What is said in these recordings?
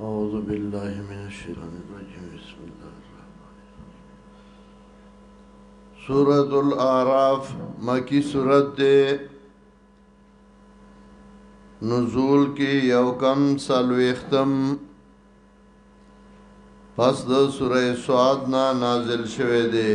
أعوذ بالله من الشيطان الرجيم بسم الله الرحمن الرحيم سورة الأعراف مكي سورة دي نزول کې یو کم سلوختم پس د سوره سعاد نا نازل شوه دی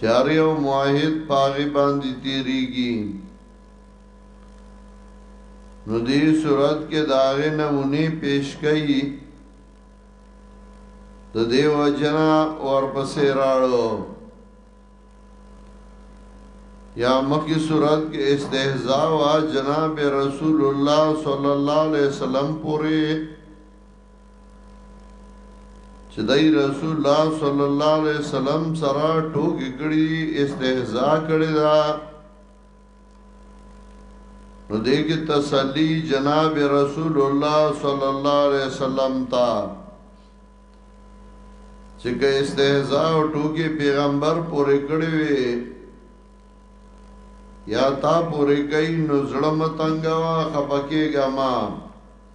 چاره او معاهد پاغي باندې تیریږي نو دې صورت کې داغه نمونه پیش کړي د دیو جنا ورپسې راړو یا مخی صورت کې استهزاء وا جناب رسول الله صلی الله علیه وسلم پوری چې دای رسول الله صلی الله علیه وسلم سره ټوکی کړي استهزاء کړي دا نو دې کې تسلی جناب رسول الله صلی الله علیه وسلم تا چې که استهزاء او ټوکی پیغمبر پورې کړي وي یا تا پورې کوي نو زړه متنګوا خپکیګا ما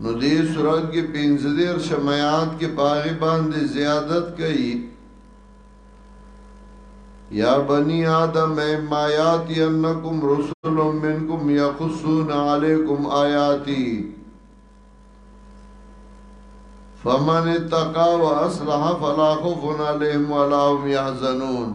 نو دې صورت کې پنځه دیر شمایات کې پاغي باندې زیادت کوي یا بنی آدم ما یاتی انکم رسول منکم یقصون علیکم آیاتی فمن اتقا و اصلح فلا خوف علیهم ولا هم یحزنون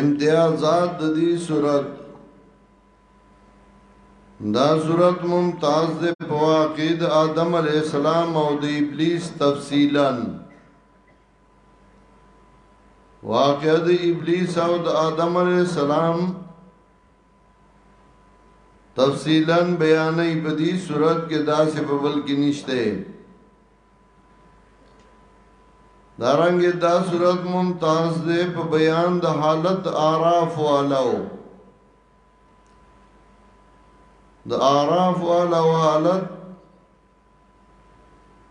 امتیازات د دې صورت دا صورت ممتاز دے په واقعي د آدم علی السلام او د ابلیس تفصیلا واقعه د ابلیس او د آدم علی السلام تفصیلا بیانې په دې صورت کې دا څه په بل کې نشته دارنګ دا صورت ممتاز دے په بیان د حالت عراف والو د اعراف والا والد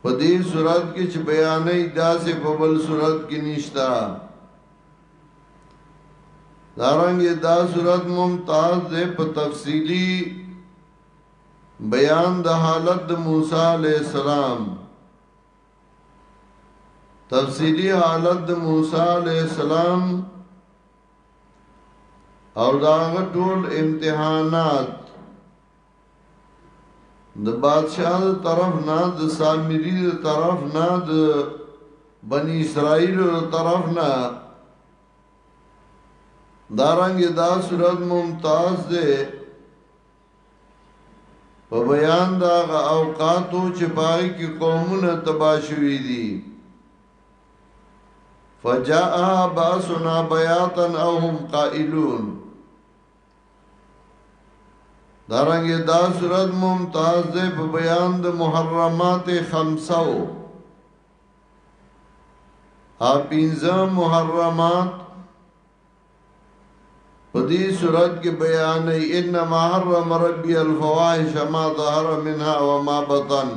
په دې صورت کې چې بیانې داسې په بل صورت کې نشتا دارنګ دا صورت ممتاز ده په تفصیلی بیان د حالت د موسی علی السلام تفصیلی حالت د موسی علی السلام او دا ټول امتحانات د بادشاہ د طرف نه د سامری د طرف نه د بنی اسرائیل د طرف نه دارنګ دا صورت ممتاز ده په بیان دا اوقاتو چې پای کې قومونه تباشوي دي فجاء باسنا بياتا او هم قائلون دارنګ دا صورت ممتاز ده په بیان د محرمات خمسو ا پینځه محرمات په دې صورت کې بیان ای ان محرم ربي الفواحش ما ظهر منها وما بطن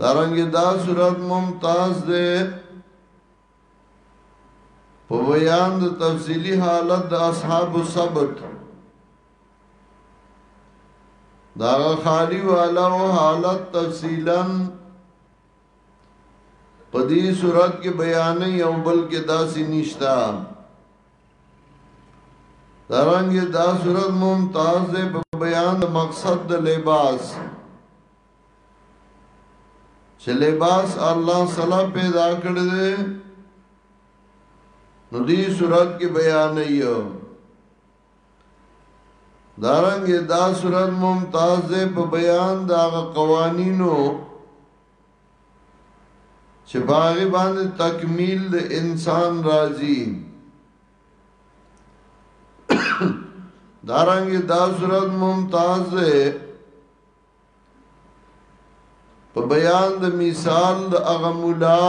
دارنګ دا صورت ممتاز دے په بیان د تفصیلی حالت د اصحاب السبت دا خالی والا او حالت تفصیلا په دې صورت کې بیان یو بل کې داسې نشتا دارنګ دا صورت ممتاز دے پا بیان دا مقصد دا لباس چه لباس اللہ صلاح پیدا کردے نو دی صورت کی بیان ایو دارنګ دا صورت ممتاز دے پا بیان دا قوانینو چې په هغه باندې تکمیل د انسان راځي دارنګ دا صورت ممتاز ده په بیان د مثال د هغه مولا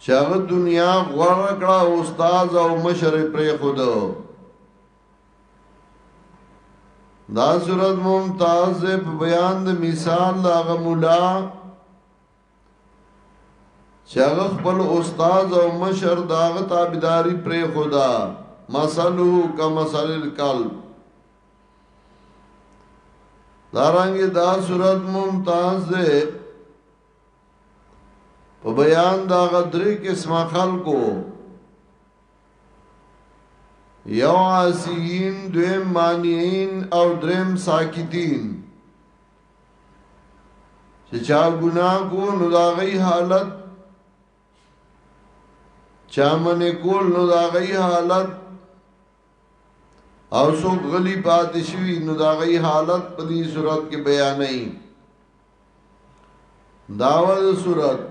چې هغه دنیا غوړه کړه استاد او مشر پرې خود دا صورت ممتاز په بیان د مثال دا غمولا چې هغه خپل استاد او مشر دا غ تابعداري پرې خدا مثلو کمثل القلب دارنګ دا صورت ممتاز ده په بیان دا غدری قسمه خلکو یو عاسیین دویم مانیین او دریم ساکتین چې چا ګناه کو نو دا غي حالت چا منې کول نو دا غي حالت او څوک غلی پاتې شوي نو د هغوی حالت په دې صورت کې بیانوي داوه د صورت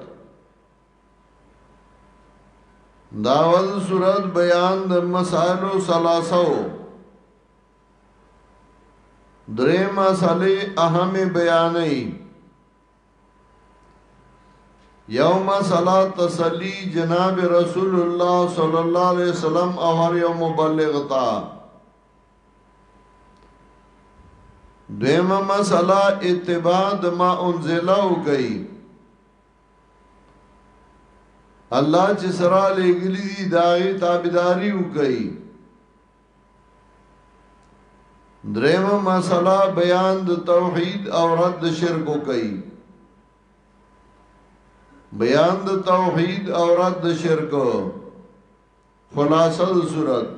داوه د صورت بیان د مسائلو ثلاثو درې مسئلې اهمې بیانوي یو مسله تسلی جناب رسول الله صلی الله علیه وسلم او هر یو مبلغ تا دیمه مسله اتباع د ما انزل او گئی الله چې سره لګلی دی داغي تابعداري وکړي درېمه مسله بیان د توحید او رد شرک کوي بیان د توحید او رد شرک خلاصه د صورت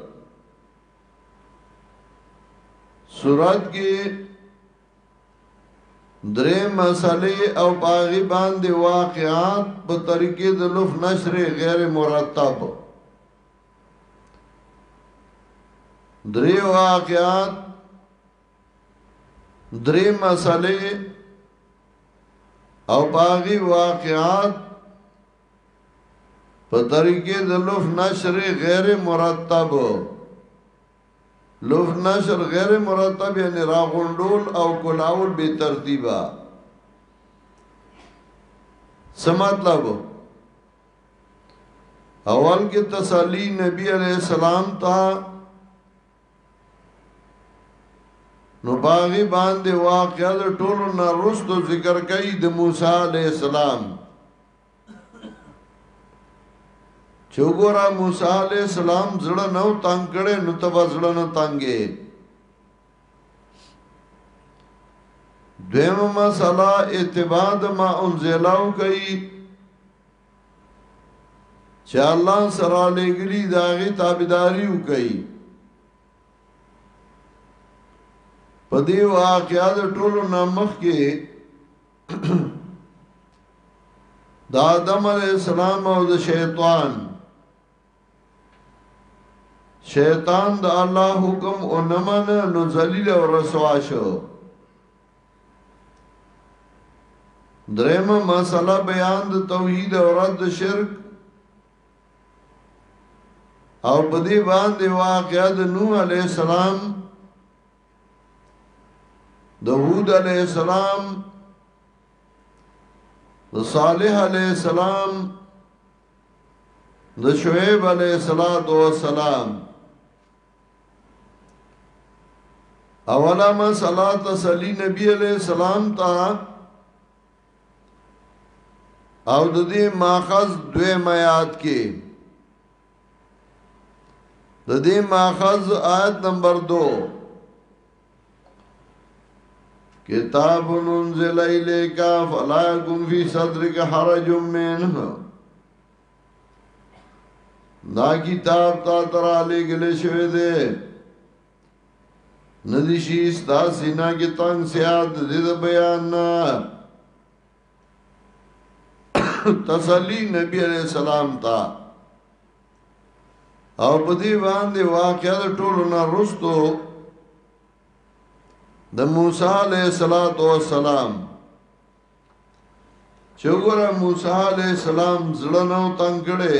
صورت کې درې مسلې او باغی باندې واقعات په طریقې د لوف نشر غیر مرتب درې واقعات درې مسلې او باغی واقعات په طریقې د لوف نشر غیر مرتب لوف نشر غیر مرتب یعنی راغونډول او کلاول به ترتیبا سمات لابو اول کې تسلی نبی علیہ السلام تا نو باغی باندې واقعا د ټولو نه رستو ذکر کوي د موسی علیہ السلام چوغورا موسی علیہ السلام زړه نو تنگ کړي نو تبا زړه نو تنگې دویم مسله اتباع د ما انزلاو کوي چې الله سره لګلی داغه تابعداري وکړي په دې واقعیا د ټولو نامخ کې د آدم علی السلام او د شیطان شیطان د الله حکم او نمن نو ذلیل او رسوا شو دریم مسله بیان د توحید او رد شرک او په دې باندې واقعا د نوح علی السلام د هود علی السلام د صالح علی السلام د شعیب علیہ الصلات والسلام اولا ما صلات صلی نبی علیہ السلام تا او د دې ماخذ دوی میات کې د دې ماخذ آیت نمبر 2 کتاب انزل الیک فلا یکن فی صدرک حرج منه دا کتاب تا تر علی گله شوی دی ندیشی ستا سینا کی تنگ سیاد دید بیان نه تسلی نبی علیہ السلام تا او په دې باندې واقعا د ټولو نه رستو د موسی علیہ الصلات والسلام چې وګوره موسی علیہ السلام زړه نو تنگ کړي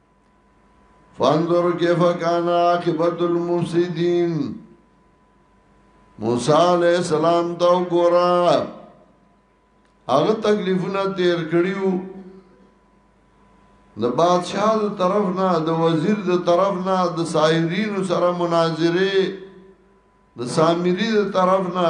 فانظر کیف کان عاقبت المفسدین موسی علیہ السلام دا وګورا هغه تکلیفونه تیر کړیو د بادشاہ د طرف نه د وزیر د طرف نه د سایرین سره مناظره د سامری د طرف نه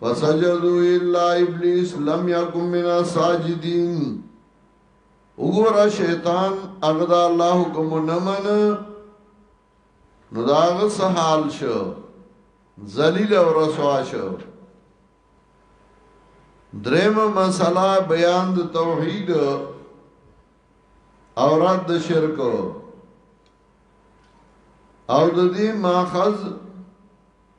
فسجدو الا ابلیس لم یکم من الساجدین وګوره شیطان هغه د الله حکم نه من نو دا هغه سحال شو ذلیل او رسوا شو دریم مسله بیان د توحید او رد د شرک او د دې ماخذ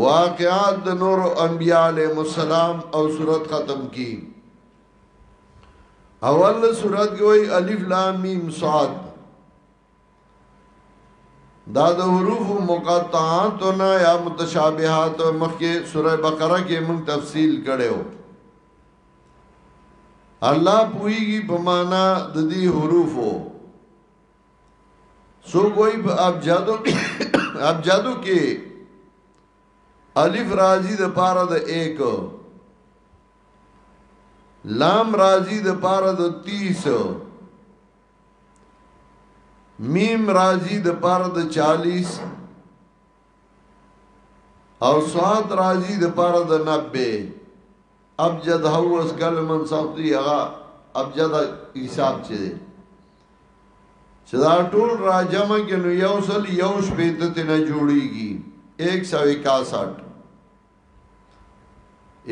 واقعات د نور انبیاء علیهم السلام او صورت ختم کی اول صورت کې وای الف لام میم صاد دا د حروف مقطعات نه یا متشابهات مخکې سوره بقره کې موږ تفصیل کړو الله پویږي په معنا د دې حروفو سو کوئی په ابجادو ابجادو کې الف راضی د پاره د 1 لام راضی د پاره د 30 میم راضی د پاره د 40 او سواد راځي د پاره د نبه ابجد هوس کلمن سختی هغه ابجد حساب چي دی چې دا ټول راجمه کې نو یو سل یو شپې ته تنه جوړیږي 161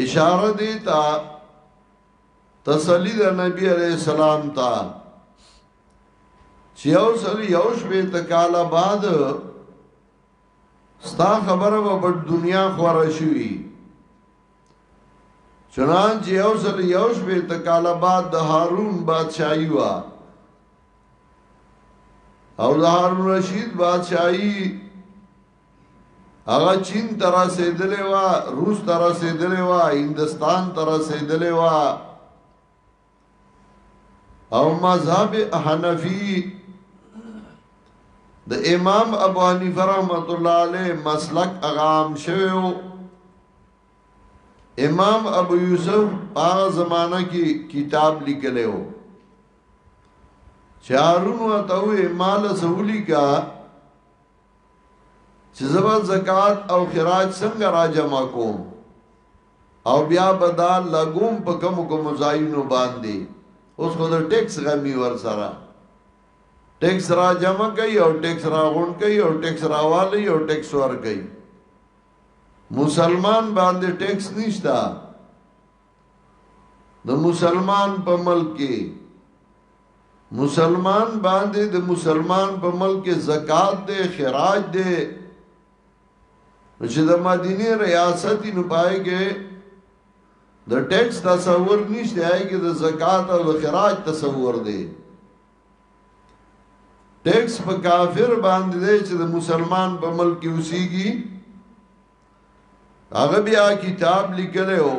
اشاره دی تا تسلی د نبی علیہ السلام تا چې یو سل یو شپې ته کاله بعد ستا خبره به په دنیا خوره شوي چنانچه یو سل یو شپې ته کاله بعد د هارون بادشاہي وا او د هارون رشید بادشاہي هغه چین تر رسیدلې وا روس تر رسیدلې وا هندستان تر رسیدلې وا او مذهب حنفی د امام ابو حنیفه رحمت الله علیه مسلک اغام شویو امام ابو یوسف هغه زمانہ کې کتاب لیکلو چارونو ته وې مال سہولی کا چې زبا زکات او خراج څنګه را جمع کوم او بیا به دا لګوم په کوم کوم ځایونو باندې اوس خو د ټیکس غمی ور سره ټیکس را جمع کوي او ټیکس را غون کوي او ټیکس را والی او ټیکس ور کوي مسلمان باندې ټیکس نشتا د مسلمان په ملک کې مسلمان باندې د مسلمان په ملک کې زکات دی خراج دی چې د مدینه ریاست نو پای کې د ټیکس تصور نشته آی کې د زکات او د خراج تصور دی ټیکس په کافر باندې چې د مسلمان په ملک کې اوسېږي هغه بیا کتاب لیکلی او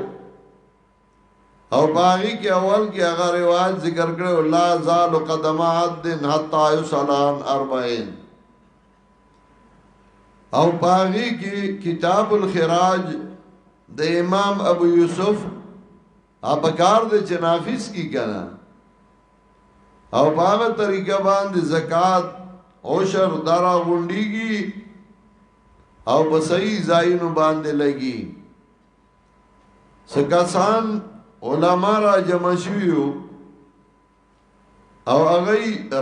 او باغی کې اول کې هغه روایت ذکر کړو لا زال قدم عبد حتا یسلان 40 او باغی کې کتاب الخراج د امام ابو یوسف ابکار د جنافیس کی کنا او باغه طریقه باندې زکات عشر دارا غونډیږي او په صحیح ځایونو باندې لګي سکسان علما را جمع شویو او هغه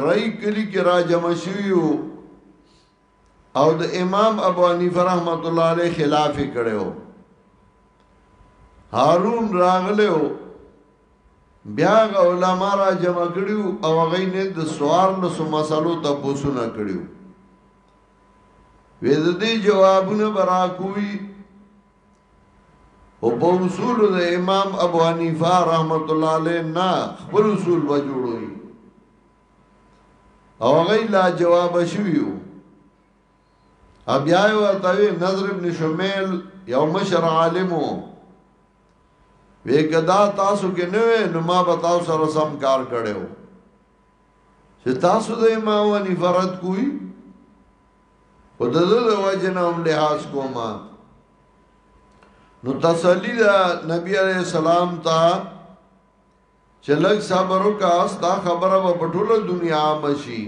رای کلی کې را جمع شویو او د امام ابو حنیفه رحمت الله علیه خلاف کړو هارون راغلو بیا علماء را جمع کړیو او هغه نه د سوار له مسلو ته پوښتنه کړیو وې د دې جوابونه براکوي او په اصول د امام ابو حنیفه رحمت الله علیه نه خپل اصول به جوړوي او هغه لا جواب شویو بیا یو ته نظر ابن شمیل یو مشر عالمو وی کدا تاسو کې نه نو ما به تاسو سره سم کار کړو چې تاسو د امام ونی فرد کوی او د دې د وجه نه هم لحاظ کوم نو تسلی دا نبی علیہ السلام ته چې لږ صبر وکړه ستا خبره په ټوله دنیا مشي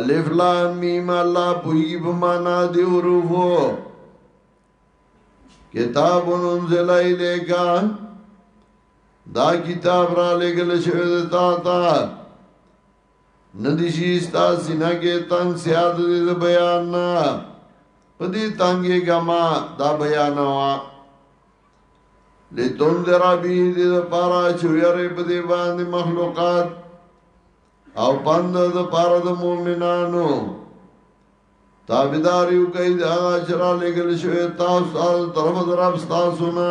الف لام میم الله بوئی بمانا دی حروفو کتاب انزل الیکا دا کتاب را لګل شوی د تا تا ندی شي ستا سینه کې تنگ سیاد دې د بیان نه پدې تنگې ګما دا بیان وا لتون درا بی دې د پارا چویره پدې باندې مخلوقات او پند د پارا د مؤمنانو تابیداریو کئی دا غاشرا لگل شوی تاسو آل طرف درب ستاسو نا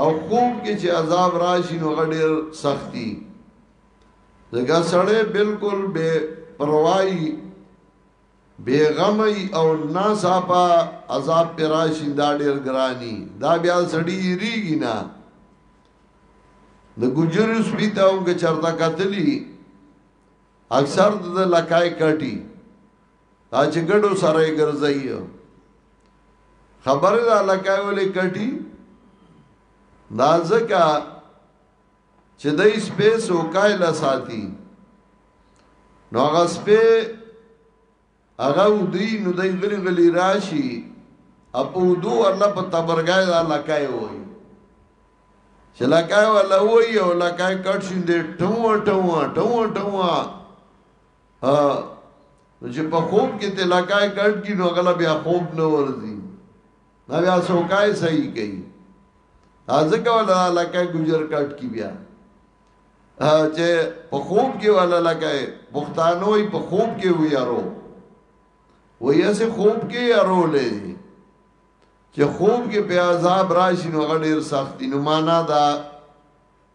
او خوب کې چې عذاب راشي نو غډیر سختی زګا سړی بالکل بے پروايي بے غمي او ناصافه عذاب پر راشي دا ډیر ګرانی دا بیا سړی ریږي نه د ګجر سپیته او چرتا کتلی اکثر د لکای کټي دا چې ګډو سره یې ګرځي خبر دا لکه ولې کټي دا ځکه چې د سپیس او کایله ساتي نو هغه سپې هغه ودی نو دای غلی غلی راشي اپو دو الله په تبرګای دا لکه وي چې لکه ولا وي او لکه کټ شیندې ټو ټو ټو ټو ها نو چې په خوب کې تلکای ګډ کی نو غلا بیا خوب نه ورځي نو بیا سوکای صحیح کوي ازګه ولا لکه ګجر کټ کی بیا چې په خوب کې ولا لکه بختانوي په خوب کې ویارو ویا سه خوب کې یارو لې چې خوب کې په عذاب راشي نو غډیر سخت نو معنا دا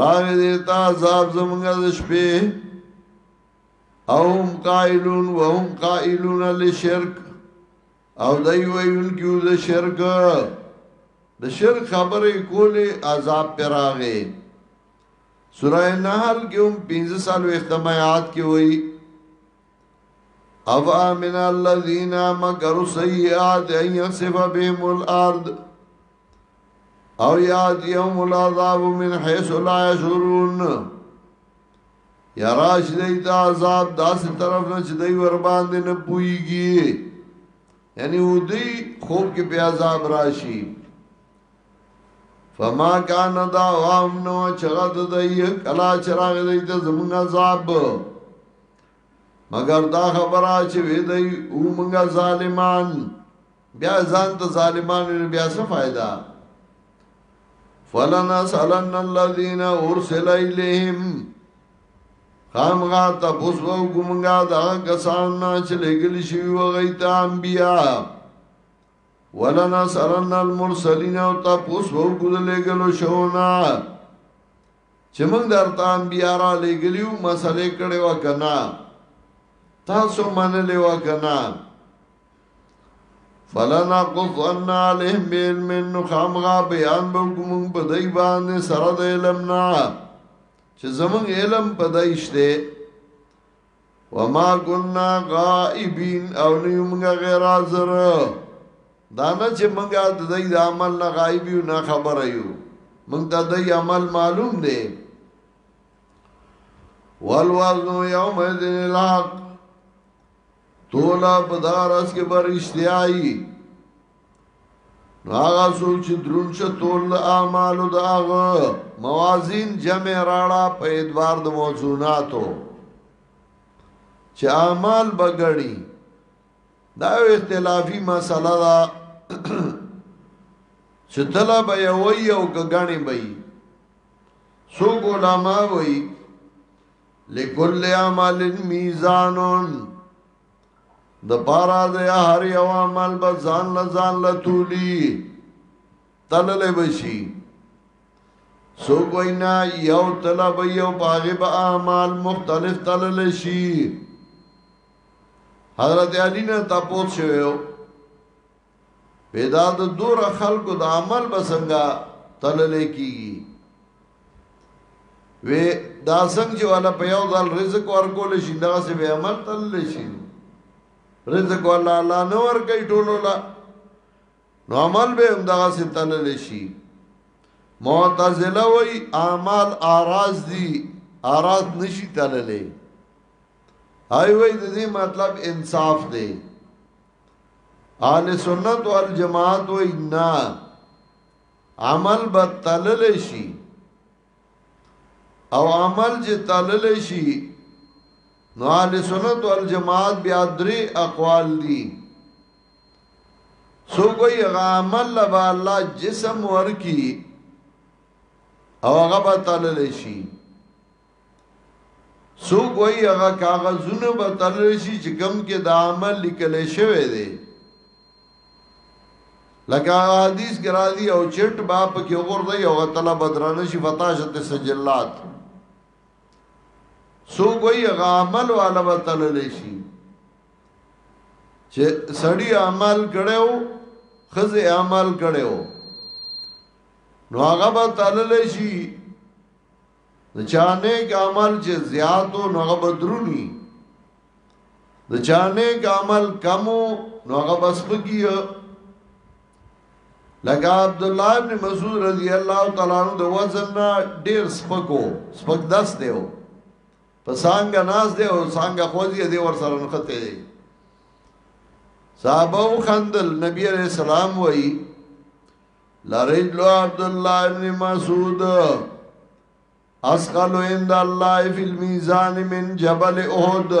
راغی دیتا عذاب زمونږه د شپې او هم قائلون و هم قائلون لشرک او دای ویون کیو د شرک د شرک خبرې کولې عذاب پر راغې سورہ نحل کې هم 15 سال وختمات کې وایي او امن الذين مكروا سيئات ان يصف بهم الارض او یاتیهم العذاب من حيث لا يشعرون یراش دیت عذاب داس طرف نه چې دوی ور باندې نه پويږي یعنی و دوی خوب کې په عذاب راشي فما کان دا وام نو چرد دای کلا چراغ دیت زمون عذاب مگر دا خبره چې وې دی او مونږه ظالمان بیا ځان ته ظالمان نه بیا څه فائدہ فلنا سالن الذين ارسل اليهم خامغا تا بوسو ګمنګا دا کسان نه چې لګل شي و غیتا انبیا ولنا سالن المرسلین او تا بوسو ګل لګلو شونا چې موږ درته انبیا را لېګلیو مسلې کړې و کنا تاسو منلې و کنا فلنا قصنا عليهم بعلم انه خامغا بیان به کوم په دای باندې سره د علم نه چې زمون علم په دایشته وما كنا غائبين او نیو منگا غیر حاضر دانا چې منگا د دای د عمل نه غائب یو نه خبر یو منگ تا دای عمل معلوم دی والوزن یوم دین الحق تولا بدارس کے برشتیائی هغه څوک چې درون شه تول اعمالو د هغه موازین جمع راړه په ادوار د موضوعاتو چې اعمال بغړي دا یو اختلافي مسله ده چې طلب یې وای او کګانی به سو علماء وای لکل عمل میزانون د پارا د هر یو عمل به ځان له ځان له تولی تللې بشي سو کوینا یو طلب یو باغی به اعمال مختلف تللې شي حضرت علی نه تاسو شوو پیدا د دور خلکو د عمل بسنګا تللې کیږي وی دا څنګه چې ولا په یو ځل رزق ورکول شي دا سه به عمل تللې شي رزق ولا الله نه ور کوي ټولو لا نو عمل به هم دا سه تللې شي معتزله وی اعمال اراز دي اراز نشي تللې هاي وی د دې مطلب انصاف دی اهل سنت والجماعت وای نه عمل به تلل شي او عمل چې تلل شي نو اهل سنت والجماعت بیا درې اقوال دي سو کوئی غامل لبا الله جسم ورکی او هغه به تلل شي سو کوئی هغه کاغذونه به تر شي چې کم کې دا عمل لیکل شوی دی لکه حدیث کې راځي او چټ باپ کې وګورځي او غتله بدرانه شي فتاشت سجلات سو کوئی هغه عمل والا به تل شي چې سړی عمل کړو خزه عمل کړو نو هغه به تل شي د چا نیک عمل چې زیاتو نو هغه بدرونی د چا نیک عمل کمو نو هغه بس پکې لکه عبد الله ابن مسعود رضی الله تعالی عنہ د وزن نه ډیر سپکو سپک داس دیو په څنګه ناز دی او څنګه خوځي دی ور سره نخته دی صحابه خندل نبی علیہ السلام وای لرید لو عبداللہ ابن مسعود اسخلو اند اللہ فی المیزان من جبل احد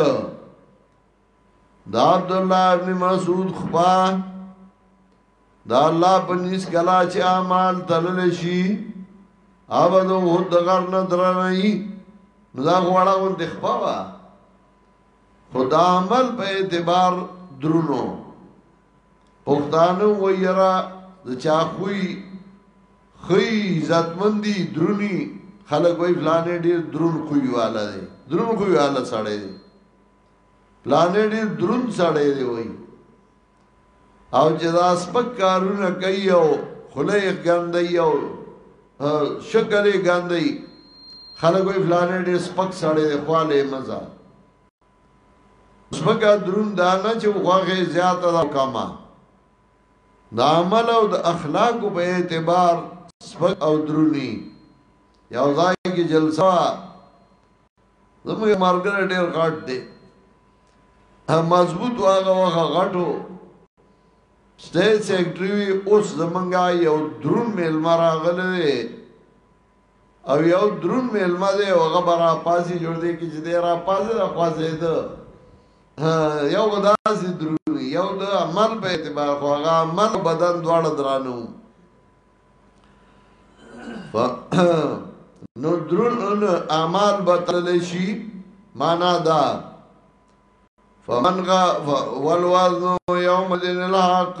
دا عبداللہ ابن مسعود خبا دا اللہ پنیس کلا چه آمال تللشی آبادو احد دغر ندرنئی ندا غوڑا گون دخبا با خدا عمل په اعتبار درونو پښتانه و یرا د چا خوې خی عزت مندي درونی خلک وای فلانه ډیر درون خوې والا دی درون خوې والا سړی دی فلانه ډیر درون سړی دی وای او چې دا سپک کارونه کوي او خله یې ګندای او شکل یې ګندای خلک وای فلانه ډیر سپک سړی دی خواله مزه ځمکه درون دا نه چې غوغه زیاته ده کما د عمل او د اخلاق په اعتبار سپک او درونی یو ځای کې جلسه زموږ مرګر ډیر غټ دی مضبوط واغه واغه غټو سټیج سیکرټری اوس زمونږه یو درون میلمه راغلی او یو درون میلمه دی او هغه برا پازي جوړ دی کې چې دی را پازي را خوازې ده یو غداسي درون یو د عمل په اعتبار خو هغه عمل بدن دواړه درانه نو درون ان اعمال بتل شي معنا دا فمن غا والوزن يوم الدين الحق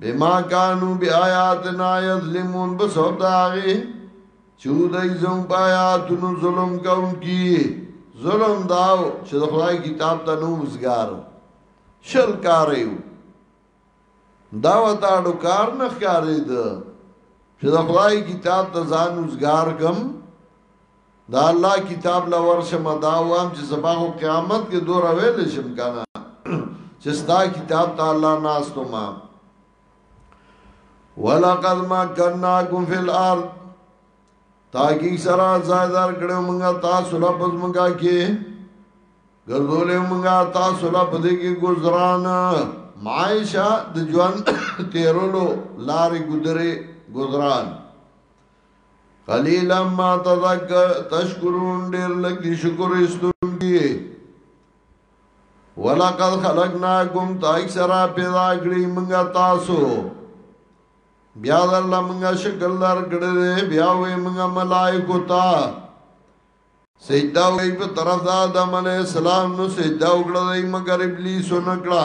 بما کانو بی آیاتنا یظلمون بسو داغی چو دای زم پا آیاتنو ظلم کون کی ظلم داو چې د خدای کتاب ته نو وزګار شل کاریو دا وتا ډو کار نه ښکارې ده چې د خدای کتاب ته ځان وزګار کم دا الله کتاب لا ورشم دا وام چې سبا خو قیامت کې دور ویل شم کنه چې ستا کتاب ته الله ناستو ما ولقد ما کناکم فی الارض تاکي سره زادار کړو مونږه تاسو لا پس مونږه کې ګرځولې مونږه تاسو لا پد کې گزاران معاشه د ژوند تیرولو لارې ګذرې گزاران قلیلا ما تذکر تشکرون ډیر لږ دي شکر استون دي ولقد خلقناکم تاکثر پیدا کړی موږ تاسو بیا در لمنګ شکل در کړه بیا وې موږ ملائکو تا سجدا وې په طرف د آدم علی السلام نو سجدا وکړه دای مگر ابلیس نکړه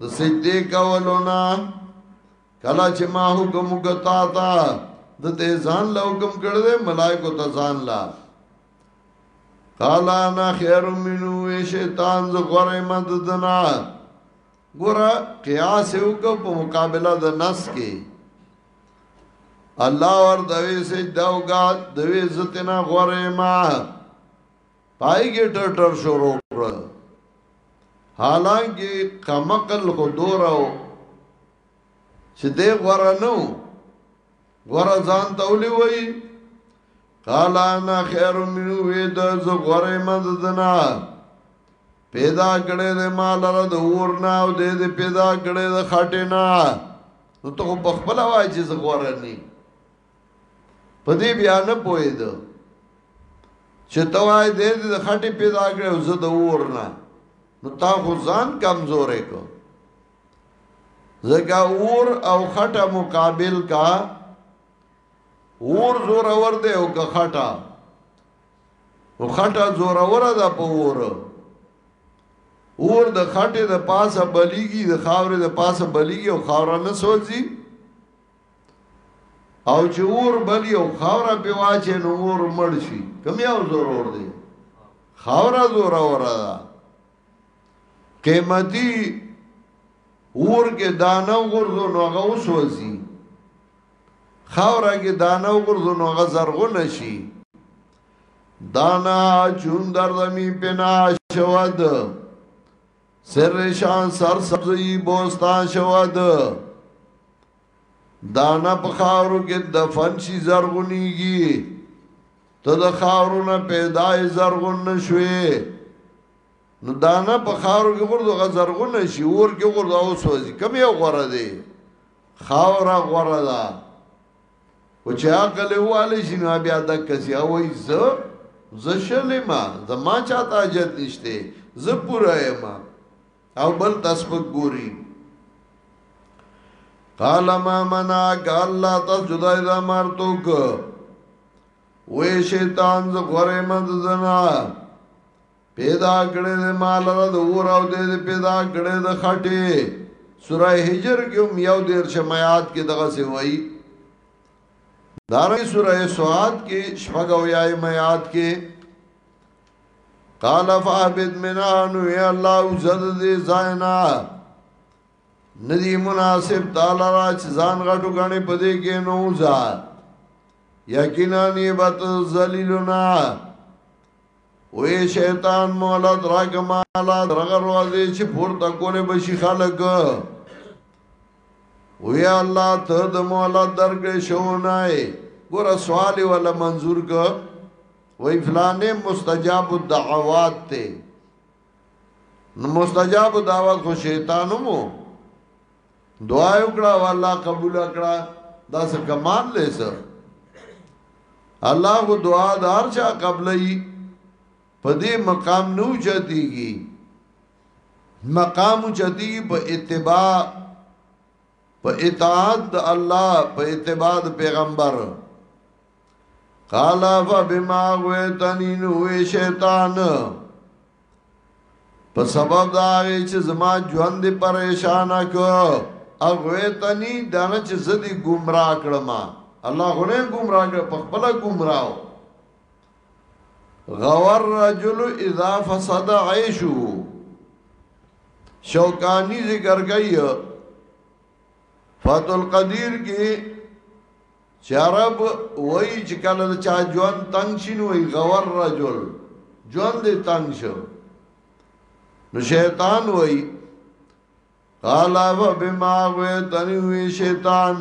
د سجدې کولو نه کله چې ما حکم وکتا تا د ته ځان له حکم کړل ملائکه ته ځان لا قال انا خير منو شیطان ز غره مددنا ګور قیاس یو کو په مقابله د نس کې الله ور دوي سي داوګا دوي زتنا غره ما پای کې ټر ټر شروع کړل حالانکه کمقل خو دوراو چې دې غره نو غره ځان ته ولي وای قال انا خير من ويد ز غره مزدنا پیدا کړې دې مال را د اور نه او دې دې پیدا کړې د خټه نه نو ته په خپل وای چې ز غره نه په دې بیا نه پوهېده چې توای دې د خټې پیدا کړې او زه د اور نه نو تا خو ځان کمزورې کو زګه اور او خټه مقابل کا اور زور اور دې او که خټه او خټه زور اور ده په اور اور د خټې د پاسه بلیږي د خاورې د پاسه بلیږي او خاور نه سوځي او چې اور بل یو خاورا په واچې نو اور مړ شي کوم یو زور اور دی خاورا زور اور ده قیمتي اور کې دانه ورزو نو هغه وسوځي خاورا کې دانه ورزو نو هغه زرغون شي دانا چون در زمین پنا شود سر شان سر سبزی بوستا شود دانا په خاورو کې دفن شي زرغونیږي ته د خاورو نه پیدای زرغون نشوي نو دانا په خاورو کې ورته غزرغون شي ور کې ورته اوسوځي کم یو غره دی خاورا غره ده او چې عقل والی شي نو بیا د کسي او ای ز ز شلما زما چاته اجت نشته ز پورا یم او بل تاسو په ګوري قال ما منا قال لا تسجد اذا مرتوك وې شیطان ز غره مد زنا پیدا کړی دی ما لره د اور او دی دی پیدا کړی د خټی سوره حجر کې هم یو دیر شمایات کې دغه سی وای دارنګ سوره سواد کې شپږ او یا میات کې قال فعبد منا نو یا الله زد دې زاینا ندی مناسب تعالی را چې ځان غټو غني پدې کې نو ځا یقینا نی بت ذلیلنا وی شیطان مولا دراک مالا درغر وازی چی پورتا کولی بشی خلق وی اللہ تا دا مولا درگلی شونائی گورا سوالی والا منظور که وی فلانے مستجاب الدعوات تے مستجاب الدعوات خو شیطانو مو دعا یو کړه او الله قبول کړه دا څه کمال دی سر الله غو دعا د هر چا قبلې په دې مقام نو چتیږي مقام چتی په اتباع په اطاعت د الله په اتباع د پیغمبر قال فبما غوتنی نو شیطان په سبب دا غي چې زما ژوند دې پریشان کو اغویتنی دانه چې زدي گمراه کړم الله خو نه گمراه کړ په خپل گمراه غور رجل اذا فسد عيشه شوکانی ذکر گئی فتح القدیر کی چې عرب وایي چې کله د چا ژوند تنګ شي نو وایي غور رجل ژوند دې تنګ شو نو شیطان وایي قال بما غويتني وي شیطان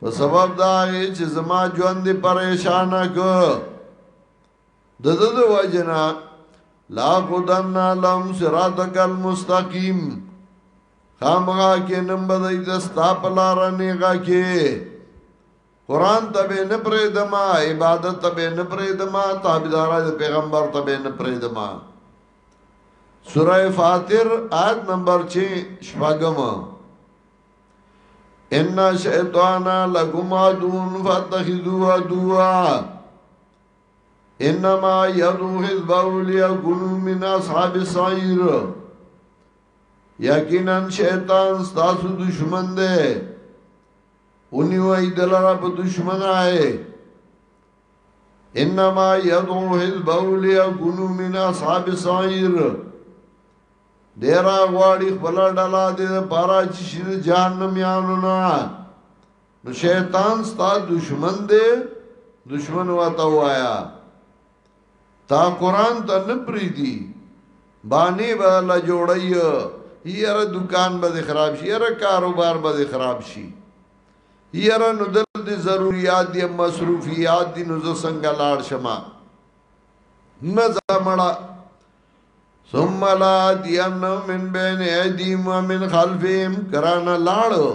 په سبب دا چې زما ژوند دې پریشان کړ د د د وجنا لا قدن لهم صراطک المستقیم خامغا کې نمبر دای د ستا په لار نه غا کې قران ته به نه پرې دما عبادت ته به نه پرې دما تابعدار د پیغمبر ته به نه پرې دما سورہ فاتر آیت نمبر 6 شپږم ان شیطان لکم عدون فتخذوا عدوا انما یدو حزبه لیکونو من اصحاب سعیر یقینا شیطان ستاسو دشمن دے انہی وئی دلرا پا دشمن آئے انما یدو حزبه لیکونو من اصحاب سعیر دیرا غواړي خپل ډلا دې پارا چې شنه جهنم یانو نه نو شیطان ستا دشمن دی دشمن وته وایا تا قران ته نه پریدي باندې ولا جوړي یره دکان به خراب شي یره کاروبار به خراب شي یره نو دل دي ضرورت دي مصروفيات دي نو څنګه لاړ شمه مزمړه ثم لا دينو من بين ايديهم ومن خلفهم کرانا لاړو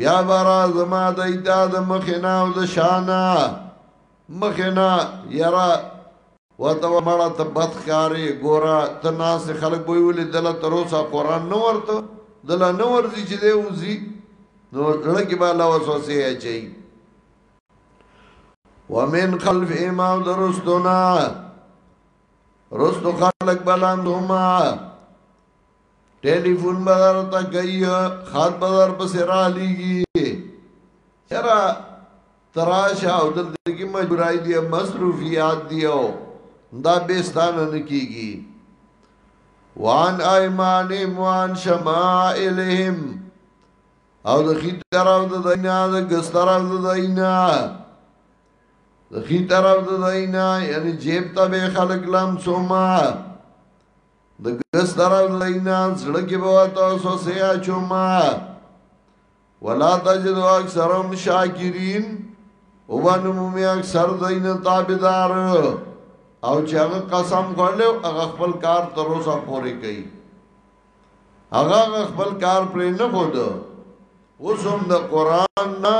بیا برا زما د ایدا د مخنا او د شانا مخنا یرا وته مړه ته بدخاري ګورا ته ناس خلک وی ولې دل تر اوسه قران نو ورته دل نو ورځي چې دی وزي نو لړګي به لا وسوسه اچي ومن خلف امام درستنا رستو خلق بلان دوما ټلیفون بدر تا گئی خط بدر پس را لیگی چرا تراشا او دلدگی مجبورائی دیا مصروفیات دیا دا بیستانا نکیگی وان ایمانیم وان شمائلهم او د خي طرف د دینا د ګس طرف د دینا د خي طرف د دینا یعنی جیب ته به خلق لام سوما د ګس درز لینا زړه کې به تاسو سیا چوما ولا تجد اکثرهم شاکرین او باندې مومي اکثر دین تابعدار او چې هغه قسم خورلو هغه خپل کار تر اوسه پورې کوي هغه خپل کار پرې نه خود اوس هم د قران نه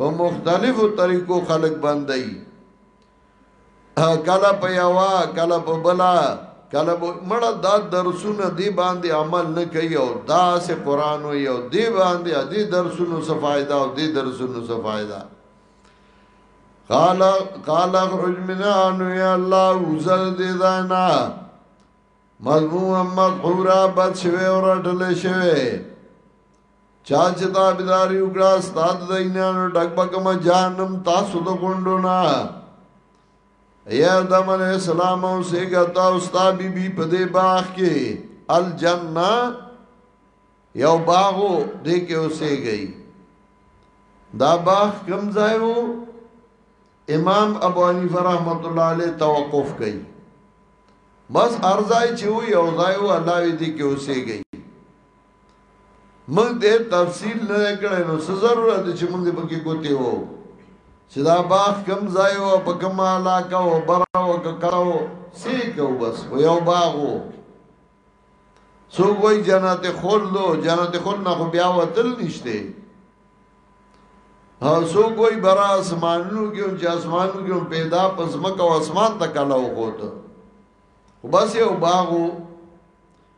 په مختلفو طریقو خلق باندې کله په یوا کله په بلا کله مړه دا درسونه دی باندې عمل نه کوي او دا سه قران او یو دی باندې دی درسونو څه فائدہ او دی درسونو څه فائدہ قال قال اخرج منا ان يا الله وزل دي دانا مضمون مغفورا بد شوه او رټل شوه چا چې تابعداري وکړه ستاد د اینانو ډک بکم جانم تاسو د غوندو نه اے آدم علیہ السلام او سیګه تا او ستا بی بی په دې باغ کې الجنه یو باغو دې کې اوسې گئی دا باغ کم ځای وو امام ابو حنیفه رحمت الله علیه توقف کړي بس ارزای چې وي او ځای وو الله دې کې اوسې گئی موږ دې تفصیل نه کړی نو څه ضرورت دی چې موږ دې پکې ګوتې وو چې دا باغ کم ځای وو په کوم علاقه وو بره وو که کړه وو څه کو بس خو یو باغ وو څوک وایي جنت خلد وو جنت خلد نه خو بیا وتل نشته او څوک وایي برا اسمانونو کې او چې اسمانونو کې پیدا پس مکه او اسمان ته کله وخوت خو بس یو باغ وو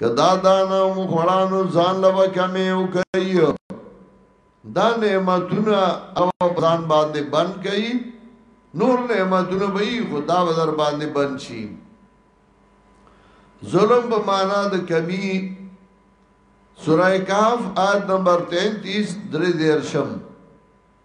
که دا دانا مخورانو ځان لبا کمی او کئی دا نعمتون او ځان باندې بند کئی نور نعمتون بئی خدا بدر باندې بند شي ظلم په معنا د کمی سورہ کاف آیت نمبر 33 درې دیرشم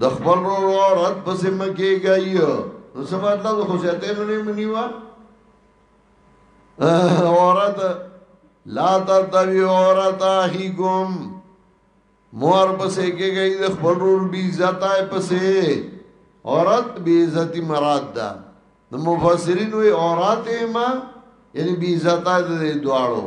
د خپل رو رو رد پس مکی گئی نو سا مطلب خو سیتی نو نیم نیوا عورت لا تتبی عورت آخی گم مور پسے کے گئی د خپل رور بی عزت آئے پسے عورت بی عزتی مراد دا نو مفسرین وی عورت ما یعنی بی عزت آئے دا دوارو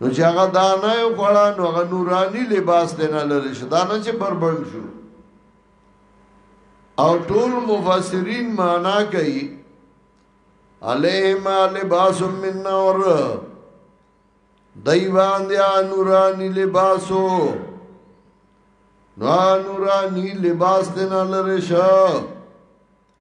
نو چې هغه دا نه یو خوړا نو هغه نورانی لباس دی نه لري شو دا نه چې بربند شو او ټول مفسرین معنا کوي علیهما لباس من نور دایوان دی نورانی لباسو نو نورانی لباس دی نه لري شو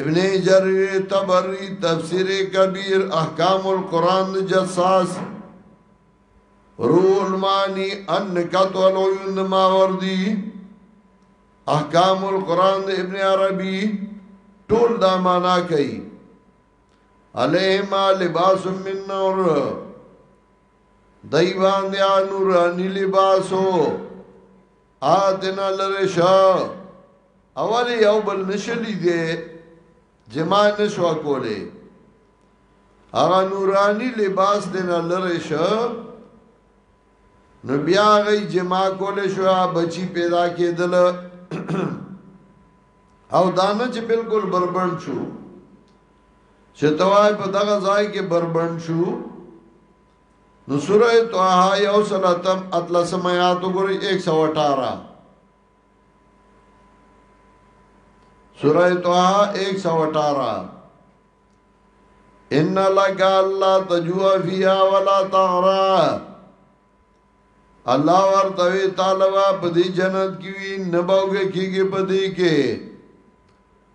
ابن جریر تبری تفسیر کبیر احکام القرآن جساس روح المانی انکت والعیون ماوردی احکام القرآن ابن عربی ټول دا معنا کوي علیهما لباس من نور دای باندې نورانی لباسو آدنا لرشا اول یو بل نشلی دی جما نشو کوله هغه نورانی لباس دینا لرشا نو بیا غي جما کوله شو بچی پیدا کېدل او دانه چې بالکل بربند شو چې توای په دغه ځای کې بربند شو نو سوره طه یو سلاتم اتلسم آیات وګورئ 118 سوره طه 118 ان لك الله تجوع فيها ولا تعرى الله ورته طالبہ په دې جنت کې نه باوګه کیږي په دې کې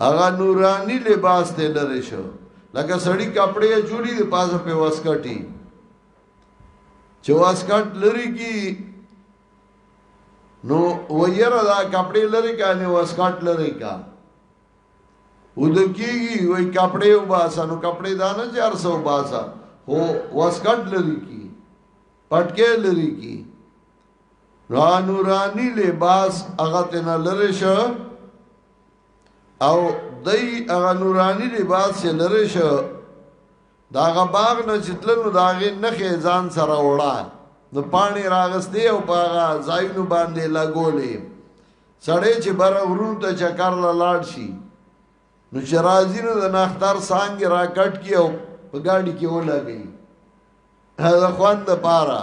هغه نورانی لباس ته لری شو لکه سړی کپڑے چولی دی پاسه په واسکټی چې واسکټ لری کی نو ویره دا کپڑے لری کا نه واسکټ لری کا ود کیږي وای کپڑے وباسا نو کپڑے دانه 400 وباسا هو واسکټ لری کی پټکې لری کی نو نورانی لباس هغه تنه لره شو او دای هغه نورانی لباس یې لره شو دا هغه باغ نه چتلل نو داغه نخې ځان سره وړا نو پانی راغستې او باغه ځایونو باندې لګولې سړې چې بر غرون ته چکر لاړ شي نو چې راځي نو د نختار څنګه راکټ کی او په ګاډي کې ولګي دا خوان د پاره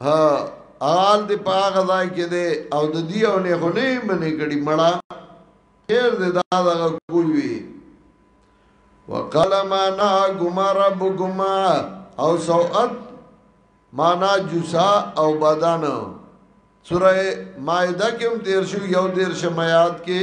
ها آل دی پا آغا ځای کې دی او د دی او نه خو نه منې کړي مړه خیر دی دا دغه کوی وي وقال ما نهاكما ربكما او سوءت معنا جسا او بدن سوره مائده کې هم تیر شو یو دیر شمیات کې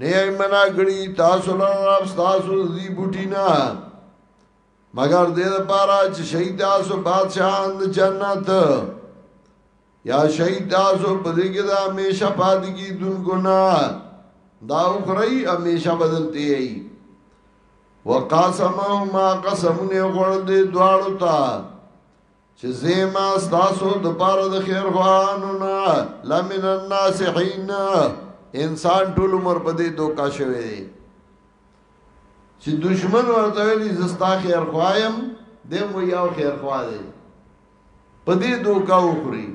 نه یې منا کړی تاسو له رب تاسو دی بوټینا مگر دې لپاره چې شهید تاسو بادشاہان د جنت یا شهید تاسو په دې کې د همیشه پاتې کی دن ګنا دا اخري همیشه بدلتی ای وقاسمهما قسمونه غړ دې دواړو ته چې زما تاسو د پاره د خیر خوانو نه لمن الناسحین انسان ټول عمر په دې دوکا شوی دی چې دشمن ورته ویلي زستا خیر خوایم دې مو یو خیر خوا دی په دې دوکا وخوري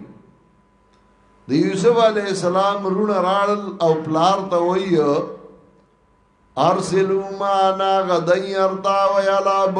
د یوسف علی السلام رونه راړ او پلار ته وایو ارسلوا معنا غدن يرتا ويلعب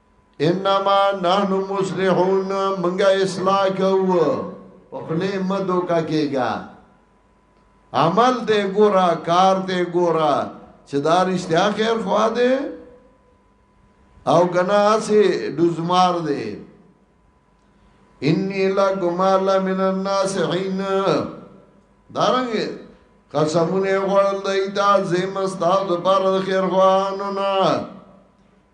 انما نحن مصلحون منګه اصلاح کوو په خله مدو کا کېګا عمل ته ګورا کار ته ګورا چې دا رښتیا خیر خوا ده او کنا سي دزمار ده انی لکم علا من الناس حین دارنگ قسمونه غوړل دی دا زیم استاد پر خیر خوانو نه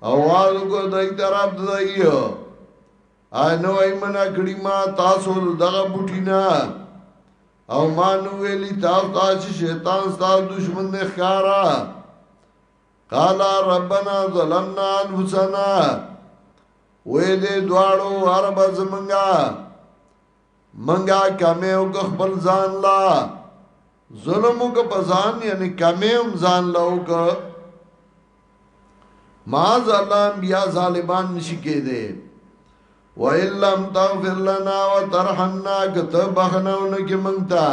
اواز کو دای طرف دای انو ایمن کړي ما تاسو دغه بوټی نه او ما نو ویلی تاسو ته چې شیطان تاسو دشمن نه ښکارا قال ربنا ظلمنا انفسنا وې دې دواړو عرب زمنګا منګا کمه او خپل ځان لا ظلم وک په ځان یعنی کمې هم ځان لوک ما ظلم بیا ظالمان نشی کېده و اِلَّمْ تَغْفِرْ لَنَا وَتَرْحَمْنَا کته بخناونه کې مونږتا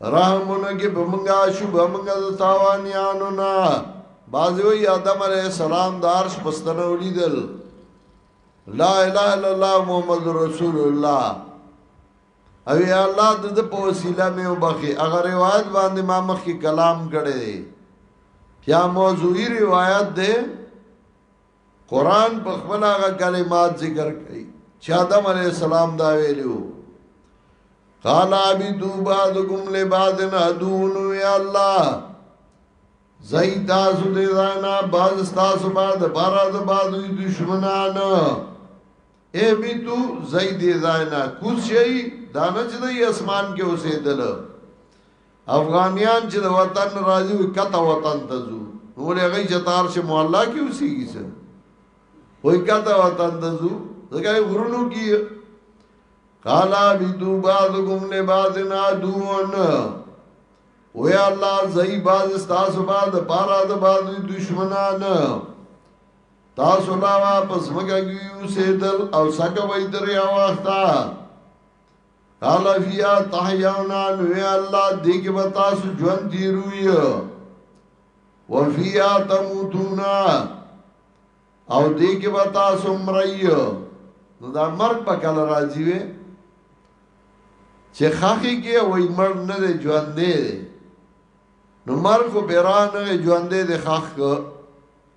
رحمونه کې بمنګا شو بمنګا تاوانیانو نا بازو ی آدم علیہ السلام دارش پستنه ولیدل لا اله الا الله محمد رسول الله او یا الله د د په وسیله مې وبخي هغه روایت باندې ما مخکې کلام کړی دی یا موضوعي روایت دی قران په خپل هغه کلمات ذکر کړي چې آدم علی السلام دا ویلو قال ابي دوبا دکم له بعد ندون یا الله زئی تاسو دې زانا باز تاسو باز بارا د باز دشمنانو اے بیتو زئی دی ځای نه کوز شي دا نه چې د اسمان کې اوسېدل افغانیان چې د وطن راځي وي کته وطن ته ځو نو له غي جتار چې مولا کې اوسېږي څه وای کته وطن ته ځو ځکه غرونو کې قالا بیتو بعضکم لبعض عدوون وی الله زئی باز تاسو باز پارا د باز دشمنان تاسو لا واپس مګږي اوسېدل او څنګه وای درې واختا قال فیا تحیانا نو الله دې کې به تاسو ژوند دی روی وفیا تموتون او دې کې به تاسو مړی نو دا مرګ به کله راځي وي چې خاخي کې وای مړ نه دی ژوند دی نو مرګ به را نه ژوند دی خاخ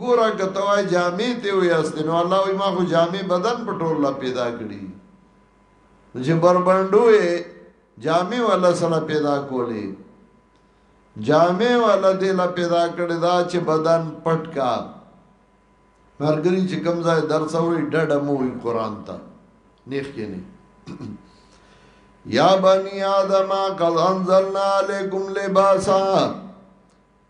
ګوره که ته وای جامې ته ویاست نو الله وي ما خو جامې بدن په ټول لا پیدا کړي چې بربندو یې جامې ولا سره پیدا کولې جامې ولا دې لا پیدا کړي دا چې بدن پټ کا مرګري چې کم ځای درس اوري ډډه مو وي قران ته نیخ کې نه یا بنی آدم قد انزلنا علیکم لباسا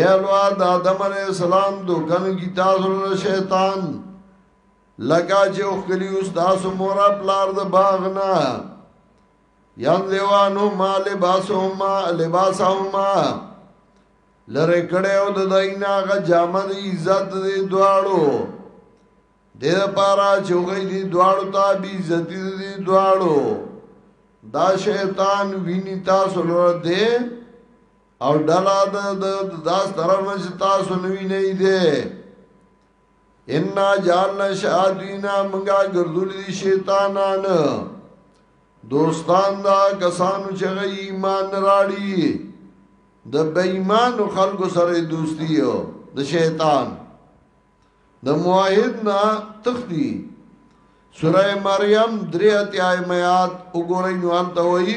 یا لوا د آدم علیہ السلام دو کنو کی تاسو له شیطان لگا چې او کلی اوس تاسو مورا پلار د باغ نه یان لیوانو ما لباسهما لباسهما لره کړه او د داینا غ جامه د عزت دې دواړو دې پارا چوغې دې دواړو ته بي عزت دې دواړو دا شیطان ویني تاسو لور دې او ډلا د داس طرف چې تاسو نوی نه دی ان جان شادینا منګه ګرځولې شیطانان دوستان دا کسانو چې ایمان راړي د بېمان خلکو سره دوستی یو د شیطان د موحد نه تختی سوره مریم درې اتیا میات وګورئ نو انت وایي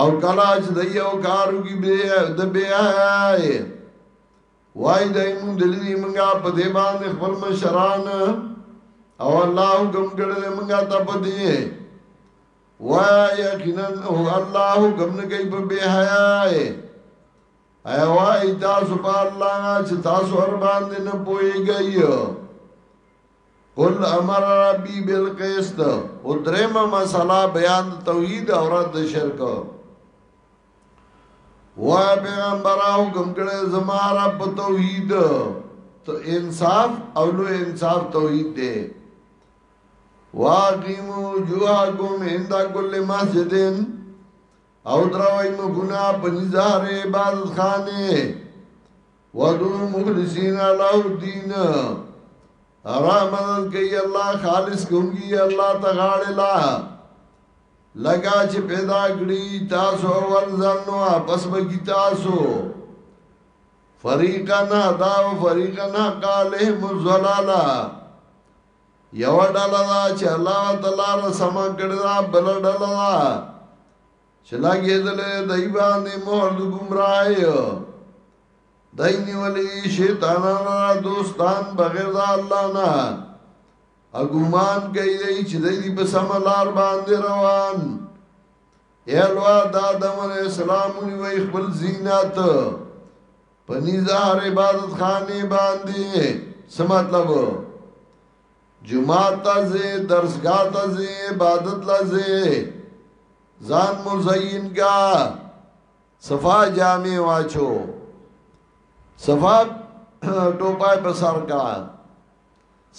او کلا چې د یو کارو کې به د بیا وای دای مونږ دلی مونږه په دې باندې خپل مشران او الله حکم کړل مونږه ته په دې وای یقینا او الله حکم نه کوي په بے حیا اے وای تاسو په الله چې تاسو ور باندې نه پويږئ قل امر ربی بالقسط او درم مسله بیان توحید او رد شرک وا پیغمبر او کوم کړه زما رب توحید تو انصاف او لو انصاف توحید دی واقیمو جوحکم عند کل مسجدن او دروی مگنا پنیزار عبادت خانه ودو مخلصین علی الدین رحمت کوي الله خالص کوي الله تعالی لا لگا چې پیدا کړی تاسو اول ځنو پس بګی تاسو فریقنا دا او فریقنا قاله مزلالا یو ډالا چې الله تعالی را سم کړی دا بل ډالا چې لګېدلې دای باندې مهر د ګمراهۍ دای نیولې شیطانان را دوستان بغیر د الله نه اګومان کوي دی چې دای دی په سم لار باندې روان یلوا د آدم علیه السلام نیوي خپل زینت پنیزه هر عبادت خانه باندې څه مطلب جماعت ته ځې درسګاه ته ځې عبادت له ځې ځان مزین کا صفا جامې واچو صفا ټوپای په سر کا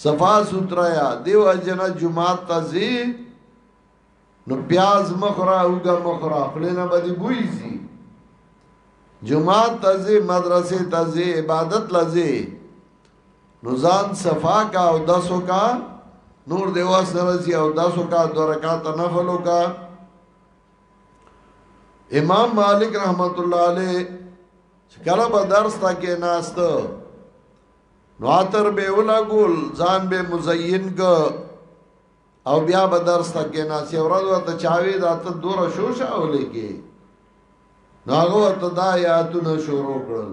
صفا سوترایا دیو جنا جماعت ته ځې نو پیاز مخرا اوګه مخرا خلینا بدی بوئی زی جماعت تزی مدرسه تزی عبادت لزی نو ځان صفا کا او داسو کا نور دیوا سره سی او داسو کا دو رکعات نفلو کا امام مالک رحمت الله علیه کله به درس تا کې ناست نو اتر به ولا ګول ځان به مزین ک او بیا به درس تا کې ناست یو ورځ ته چاوي داته دور شوشه اولې کې نو هغه ته دا یاتونه شروع کړل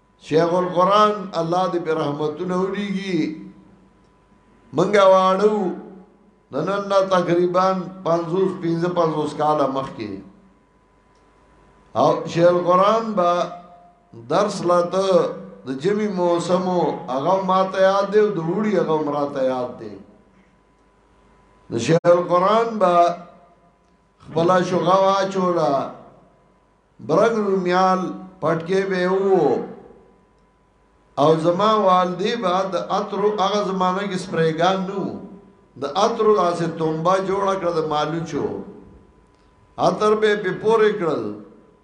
شیخ القرآن الله دې په رحمتونو وړيږي منګه واړو نن نه تقریبا 50 55 کال مخکې او شیخ القرآن با درس لاته د جمی موسمو هغه ماته یاد دی د وړي هغه مراته یاد دی د شیخ القرآن با خپل شوغا واچولا برګ رومیال پټکې به وو او زما والدی به د عطر هغه زمانہ کې سپریګان نو د عطر داسې تومبا جوړ کړ د مالوچو عطر به په پورې کړل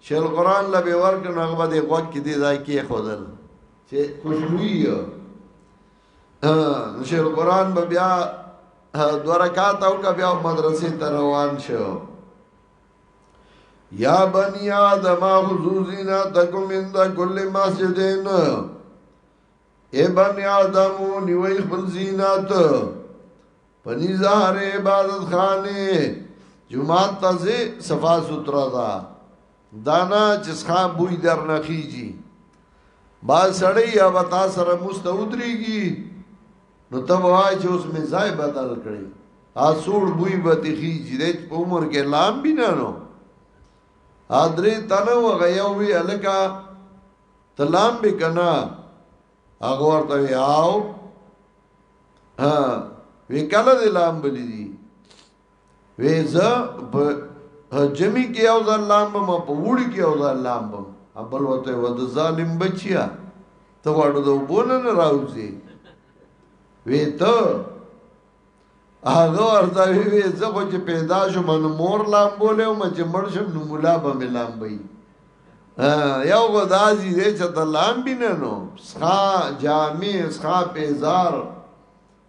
چې القرآن لبه ورک نو هغه به د غوږ کې دی ځای کې خودل چې خوشبوئی نو چې القرآن به بیا دوه رکعات او بیا مدرسې ته روان شو یا بنی آدم خذو زینتکم عند کل مسجد اے بنی آدم نیوی خپل زینت پنی زهر عبادت خانه جمعه تازه صفا سوترا دا دانا چې ښا بوی در نخیږي با سړی یا وتا سره مستودریږي نو ته وای چې اوس مې ځای بدل کړی اسوړ بوی به د خي جریج په عمر کې لام بنا نو ادرې تنه و غیا وی الکا تلام به کنا هغه ورته یاو ها وکاله د لام بلی دي وې زه په جمی کې او ځان لامبم په وړي کې او ځان لامبم ابل وته و د ظالم بچیا ته وړو د وبونه نه راوځي وې ته هغه ورته وې زه خو چې پیدا شوم نو مور لامبولې او مې مړ شم نو مولا به مې لامبي یو غدازی دې چې د لامبینه نو سخا جامع سخا پیزار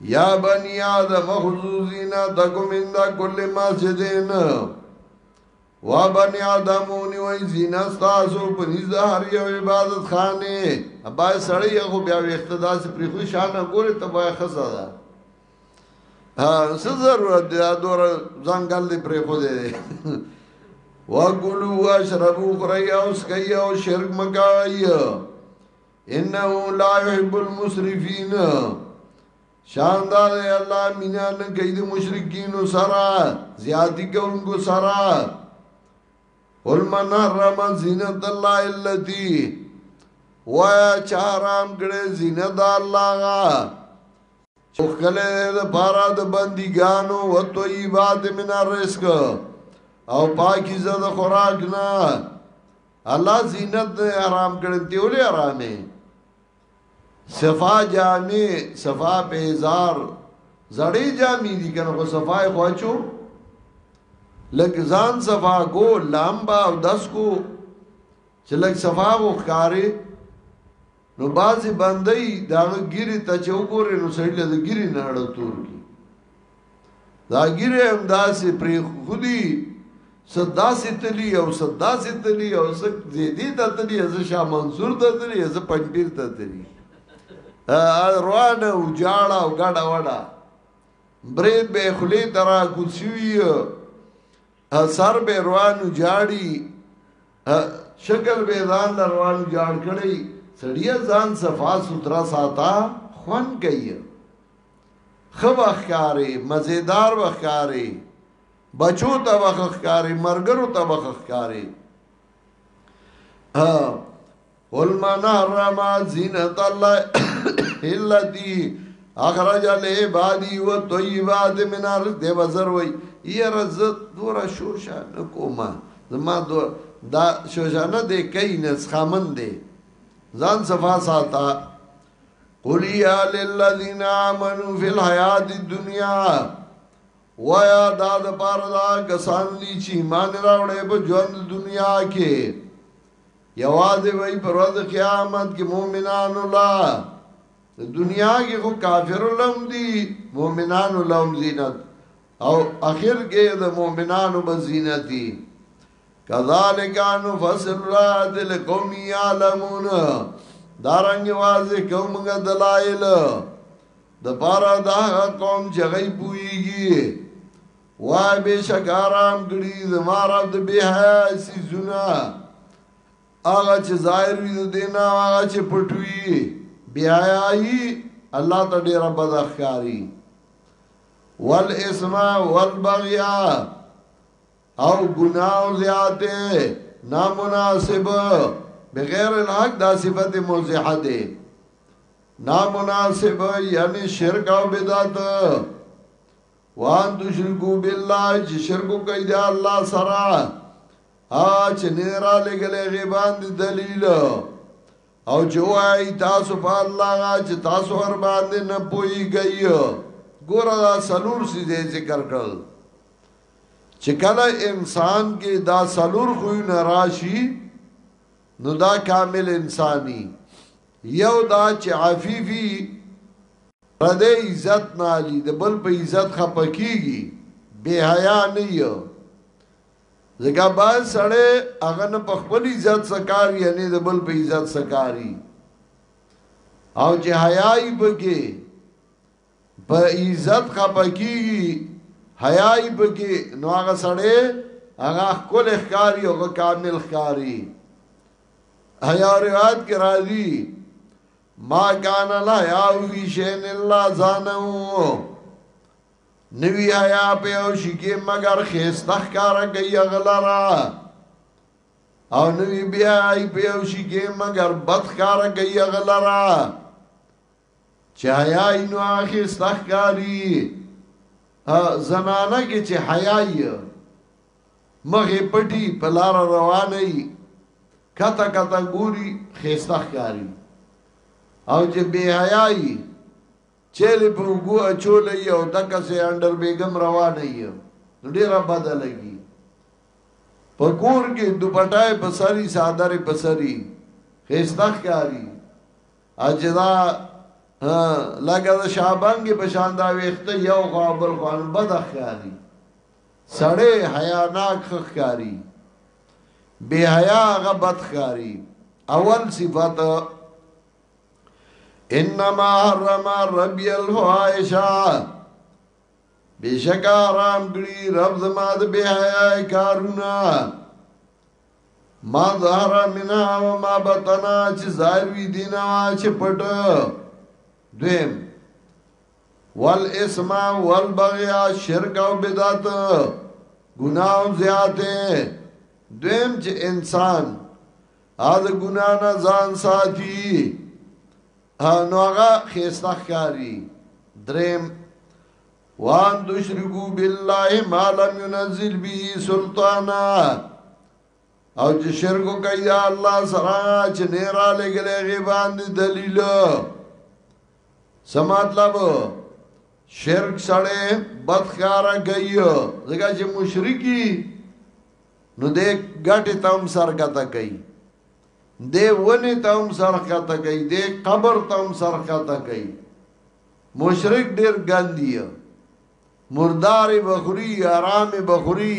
یا بنی آدم خذوزین تکم اند کل مسجدین و بنی آدم اونی وی زین استاسو پنیز دا هر یو عبادت خانه ابا سړی خو بیا وخت دا چې پرې خو شانه ګوره ته بیا خزا ده ها څه ضرورت دی دا دور ځنګل دې پرې خو دې وګلو واشربو خریا اوس کیا او شرک مکای انه لا يحب المسرفين شاندار الله مینا نه کوي د مشرکین سره زیاتی کوونکو سره قل من حرم زینت الله التي وایا چارام کړه زینت الله غا چوکله د بارا د بندګانو او طیبات من الرزق او پاکیزه د خوراک نه الله زینت نه حرام کړی ته ولې حرامې صفا جامې صفا پیزار زړې جامې دي کنه خو صفای خواچو لګ ځان صفا کو لامبا او دس کو چې لګ صفا وو ښکارې نو بعضی بنده یی داغه ګیری ته چې وګورې نو سړی له ګیری نه اړه تور کی دا ګیره هم داسې پرې خودي صداسې تلی او صداسې تلی او سک زیدی ته تلی از شاه منصور ته تلی از پنځیر ته تلی روان او جاړه او ګډه وډه برید به خلی ترا کوسیوی سر به روان جاړي شکل به ځان روان جاړ کړي سړیا ځان صفا سوترا ساته خوان کوي خو وخکاری مزیدار وخکاری بچو ته وخکاری مرګرو ته وخکاری قل من حرم زینت الله الذي اخرج لعبادي وطيبات من الرزق دی وزر وای یا رز دورا شوشا نکوما زما دو دا شوشا نه دی کای نه خامن دی ځان صفا ساته قل یا للذین آمنو فی الحیات الدنیا ویا دا د پاره دا کسان دي چې ایمان راوړې په ژوند دنیا کې یوازې وای پر ورځ قیامت کې مؤمنان الله دنیا کې خو کافر لم دي مؤمنان لم زینت او اخر کې د مؤمنانو به زینتی کذالک انو فصل را دل قوم یعلمون دارنګ واځي کوم دلایل د پارا دا قوم چې غي پويږي وای به شکارام کړي زما رب د به حیاسی زنا هغه چې ظاهر وي د دینا هغه چې پټوي بیا ای الله ته ډیر بد اخکاری والاسم والبغیا او گناہ او زیاته نامناسب بغیر الحق دا صفت موضحه ده نامناسب یعنی شرک او بدعت وان تشرکو بالله چې شرک کوي د الله سره ها چې نه را لګلې غي باندې دلیل او چې وای تاسو په الله چې تاسو ور باندې نه پوي گئی ګور دا سلور سي دې ذکر کړل چې کله انسان کې دا سلور خو نه راشي نو دا کامل انساني یو دا چې عفیفی پردی عزت نه علی د بل په عزت خپه کیږي بے حیا نه یو زګا با سړی هغه نه په خپل عزت سکاري نه د بل په عزت سکاري او چې حیاي بګي په عزت خپه کیږي حیاي بګي نو هغه سړی هغه خپل ښکاری او کامل ښکاری حیا روایت کې راځي ما کان لا یاو فی شین الا زانو نوی حیا په او شکی مگر خیستخ کارا گئی غلرا او نوی بیا ای په او شکی مگر بد کارا گئی غلرا چه حیا اینو آخی استخ کاری زنانه که چه حیائی مخې پټي په لاره روانه يي کته کته ګوري خيسته ښکاري او چې بي حيا يي چيلې په وګو اچول يي او دکه سي انډر بيګم روانه يي نو ډيره بده لګي په کور کې دوپټای په سری صادر په سری خيسته ښکاري اجدا لګا شابنګ په شان دا وخت یو غابل خوان بد ښکاري سړی حیا ناک خخکاری بی حیا هغه بد خاری اول صفت انما حرم ربی الفائشا بیشک آرام گری رب زما د بی حیا کارونا ما ظهر منا و ما بطنا چې ظاهر وی دینا چې پټ دویم والاسم والبغی شرک او بدعت گناہ او زیاده دویم چې انسان ا د ګنا نه ځان ساتي نو هغه خيسته ښکاری دریم وان تشرکو بالله ما لم ينزل به سلطانا او چې شرکو کوي الله سره چې نه را لګلې غي باندې دلیل سماتلب شرک سړی بدخاره گئی زګا چې مشرکی نو دې ګټه تام سر کته گئی دې ونی تام سر کته گئی دې قبر تام سر کته گئی مشرک ډیر ګندی مردار بخوری آرام بخوری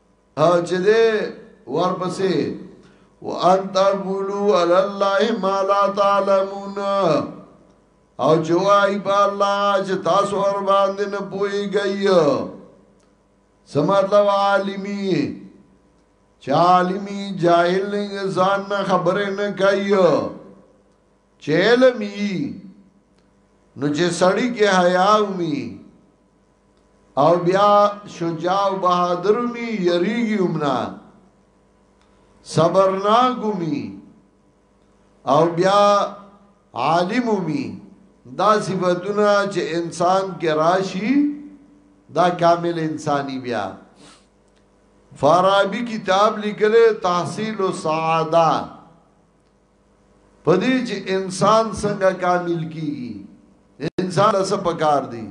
او چې دې ورپسې وان تقولوا علی الله ما لا تعلمون او چې وای په الله چې تاسو ور باندې نه پويږئ سمطلب عالمی چې عالمی جاهل نه ځان نه خبره نه کوي چیلمی نو چې سړی کې حیا ومي او بیا شجاع او بہادر می یریږي همنا صبرناک می او بیا عالم می دا صفاتونه چې انسان کې راشي دا کامل انساني بیا فارابی کتاب لیکل تحصیل السعاده په دې چې انسان څنګه کامل کیږي انسان څه پکار دی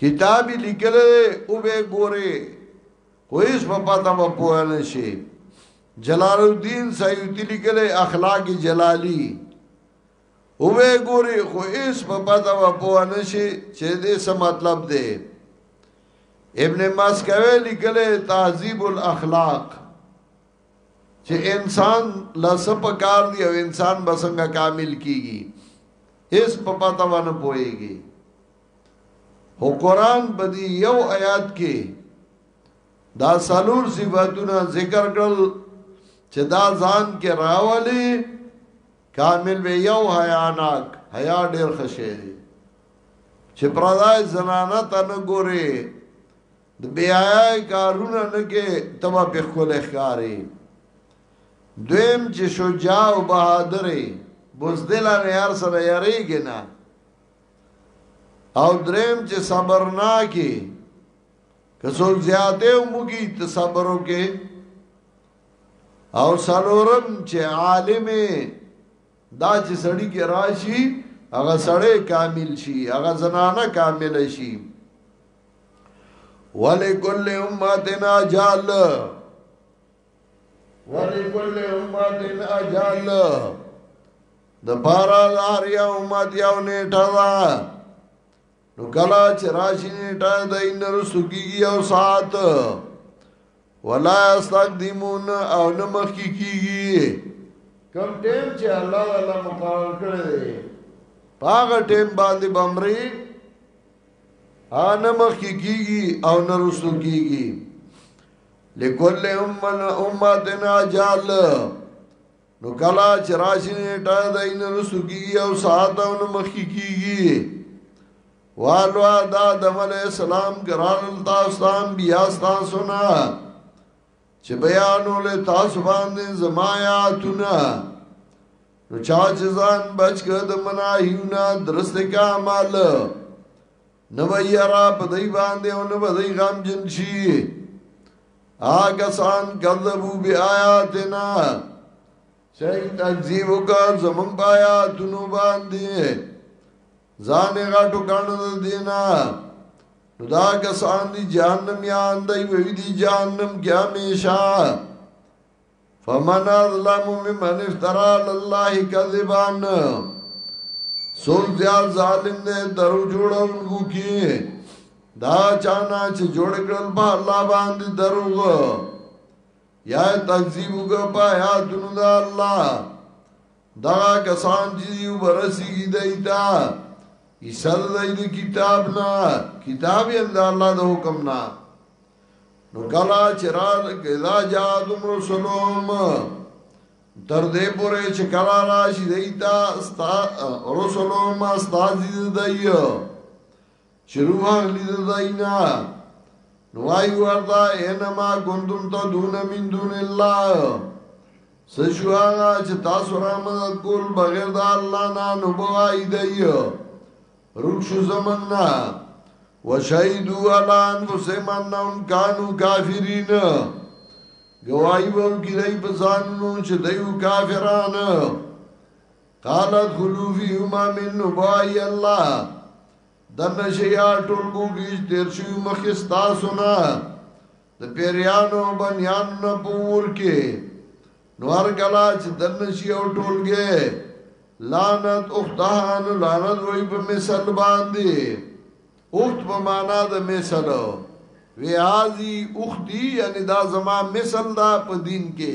کتابی لیکل او به ګوره کویس په پتا په پوه نه شي جلال الدین سیوطی لیکل اخلاق جلالی او به ګوره خو ایس په پتا په پوه نه شي چې دې څه مطلب دی ابن مسکوی لیکل تهذیب الاخلاق چې انسان لا سپ کار دی او انسان به څنګه کامل کیږي هیڅ په پتا ونه پويږي هو قران بدی یو آیات کې دا سالور صفاتونه ذکر کړل چې دا ځان کې راولي کامل به یو حیاناک حیا ډیر خشه دی چې پردای زنانه ته نه ګوري د بی آی کارونه نه کې ته به په خپل ښکاری دویم چې شجاع او بهادر بوزدلانه یار سره یریږي نه او دریم چې صبرناکي که څوک زیاته ومږي ته صبر وکي او سلورم چې عالم دا چې سړی کې راشي هغه سړی کامل شي هغه زنانه کامل شي ولی کل امتن اجال ولی کل امتن اجال د بارا دار یا امت یو نیټه دا نو کلا چې راشي نیټه د انر سګیږي او سات ولا استقدمون او نه مخ کیږي کم ټیم چې الله الله مقرر کړی دی پاغه ټیم باندې بمري نه مخکې کیږي او نه رسو کیږي لکل امن امتن اجال نو کلا چې راشي نیټه دای نه رسو کیږي او ساعت او نه مخکې کیږي والو دا دمل اسلام ګران تاسو بیا تاسو نه چې بیانول تاسو باندې زما آیاتونه نو چا چې ځان بچ کړ د مناهیونه درسته کا مال نو یرا په دای باندې او نو دای غم جن شي آګه سان کذبو بیا آیاتنا چې تکذیب وکړ زمون بیا دونو باندې ځان یې غټو ګڼو د دینا نو دا کسان دی جهنم یا اندای وی دی جهنم کې همیشه فمن اظلم ممن افترا لله کذبان سول زیاد ظالم دے درو جوڑا انگو کی دا چانا چې جوړ کړل په الله باندې دروغ یا تکذیب وکړه په آیاتونو د الله دا کسان چې یو برسیږي دای تا ایسر دای د کتاب نه کتاب یې د الله د حکم نه نو کلا چرال کدا جا دم رسولم تر دې پورې چې کلا راشي دای تا استا رسولم استا دې دای چې روح اخلي د ځای نه نو وایي ورته انما کنتم تدعون من دون الله څه شو هغه چې تاسو را مدد کول بغیر د الله نه نو به وایي دی روح شو زمنګ نه وشهدو علی انفسهم انهم کانو کافرین گواہی ورکی دی په ځانونو چې دیو کافرانه قال ادخلوا فيهما من نبای الله دن شیا ټولګو کې تیر شي مخې تاسو نه د پیریانو بنیان نه پور کې نور کلا چې دن شي او ټولګه لعنت اختهان لعنت وای په مثال باندې اخت په معنا د مثال وی ازي اختی یعنی دا زما مثال دا په دین کې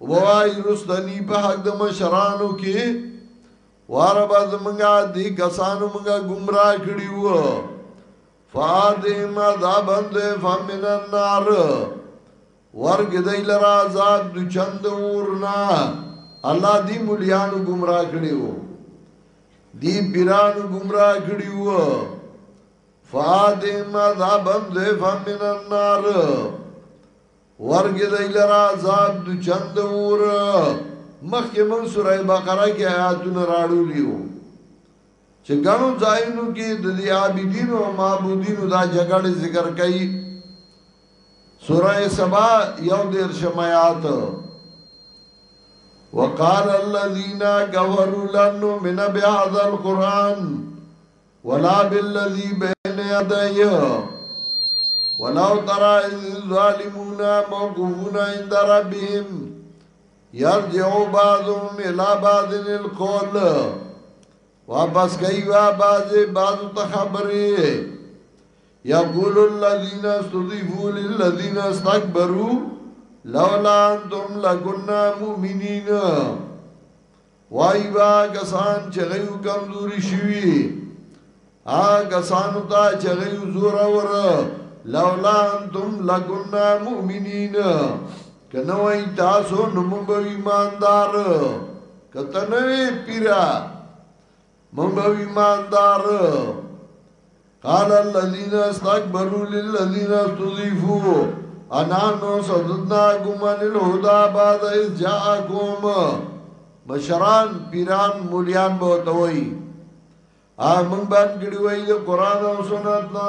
وای رستنی په حق د مشرانو کې واره باز منګه دی کسانو منګه گمراه کړی وو فادم عذابن دی فمن النار ورګ دی لرا عذاب د چند ورنا الله دی مليانو گمراه کړی وو دی پیرانو گمراه کړی وو فادم عذابن دی فمن النار ورګه دی لرا ذات دو چند اور مخکې من سوره بقره کې آیاتونه راړو لیو چې ګڼو ځایونو کې د دې عابدین او معبودین دا جګړه ذکر کړي سوره سبا یو دیر شمایات وقال الذين كفروا لن نؤمن بهذا القران ولا بالذي بين يديه ولو ترى الظالمون موقفون عند ربهم يرجع بعضهم الى بعض القول واپس کوي وا بعض بعض ته خبرې يقول الذين استضيفوا للذين استكبروا لولا انتم لكنا مؤمنين وایي به هغه کسان چې هغوی کمزوري شوي هغه کسانو ته چې هغوی زورور لولا انتم لکنا مؤمنین که نه وای تاسو نو موږ به ایماندار که ته نه وې پیره منګ او ایماندار قال الذين استكبروا للذين استضيفوا انا نو صدنا گمان الهدى بعد اذ جاءكم مشران پیران مولیان به توي ا من باندې ګړي وای د قران او سنت نه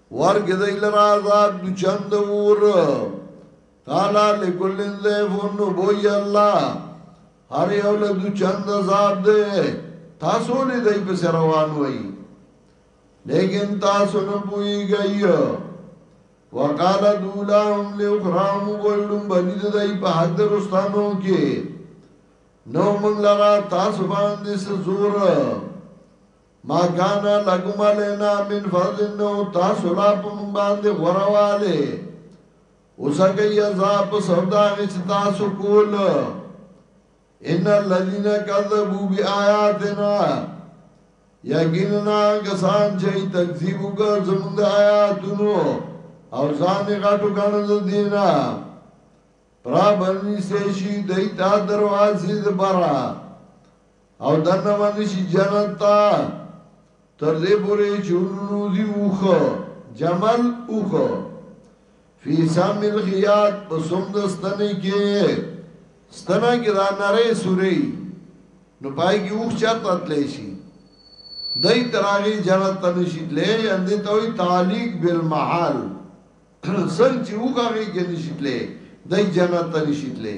ورګه دی لرا عذاب د چند ور قالا لکل زیفون بوی الله هر یو له د چند عذاب دی تاسو نه دی په روان وای لیکن تاسو نه پوي گئی وقال دولاهم لاخرام ولدم بنی د دی په حد رستانو کې نو موږ لرا تاسو باندې زور ما کان لکم علینا من فضل نو تاسو لا په مونږ باندې غورواله اوسګي عذاب سودا غچ تاسو کول ان الذين كذبوا بآياتنا یقینا کسان چې تکذیب وکړ زموږ آیاتونو او ځان غټو ګڼل دینا پرا باندې شي دایته دروازې د برا او دنه باندې شي جنت تا تر دې پورې چې ورونو دی وخه جمل وخه فی سام الخیات په سوم د ستنې کې ستنه کې دا نری سوري نو پای کې وخ چاته تلې شي دای تراغي جنت ته نشي تلې اندې توي تعلق بالمحال سن چې وګاږي کې نشي تلې دای جنت ته نشي تلې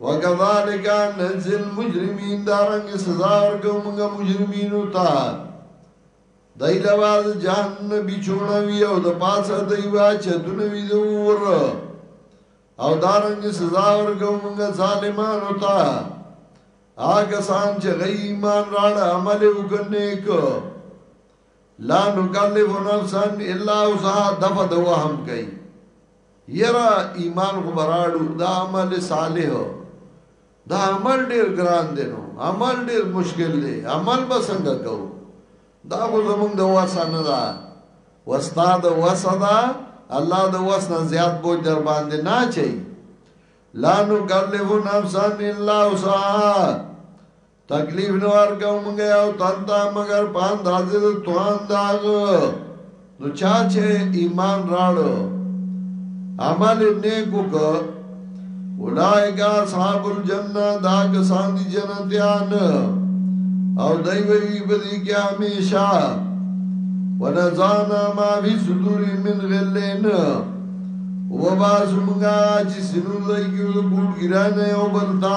وکذالک نجزی المجرمین دارنګ سزا ورکو موږ مجرمینو ته دای لواز جهنم بچوڼوي او د پاسه دای وا چتونه وی دور او دارنګ سزا ورکو موږ ظالمانو ته آګه سان چې غي ایمان راړ عمل وکنه کو لا نکلف نفسا الا وسعها دفع د وهم کوي یرا ایمان خو براړو دا عمل صالح دا عمل ډیر ګران دی نو عمل ډیر مشکل دی عمل به څنګه کو دا خو زمونږ د واسه نه ده وستا د واسه ده الله د واسه نه زیات بوج در باندې نه چي لا نو ګرلو نفسان الا وسا تکلیف نه ورکو مونږه او تنتا مگر پان دازه د توان داغ نو چا چې ایمان راړو عمل نیکو کو اولائک اصحاب الجنه دا کسان دی جنتیان او دای وی بدی کې همیشه ونزانا ما فی صدور من غلین وباسمگا چی سنو دائی کیو دو گوڑ گرانے او بلتا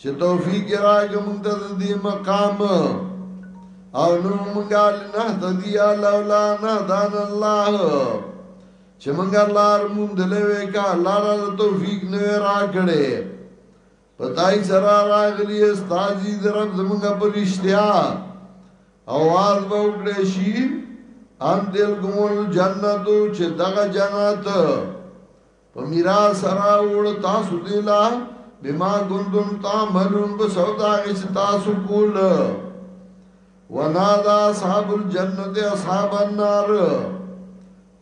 چې توفیق راګه مونږ ته دې مقام او نو مونږ نه تدی لولا نه دان الله چې مونږ لار مونږ دلې وکا لار توفیق نه راکړې پتاي سره راغلی استاجی درم زمونږ پرشتیا اواز به وکړې شي ان دل ګمول جنتو چې دغه جنت په میرا سره وړ تاسو دی لا بما گندم تا ملون په سودا غش تاسو کول ونادا اصحاب الجنت اصحاب النار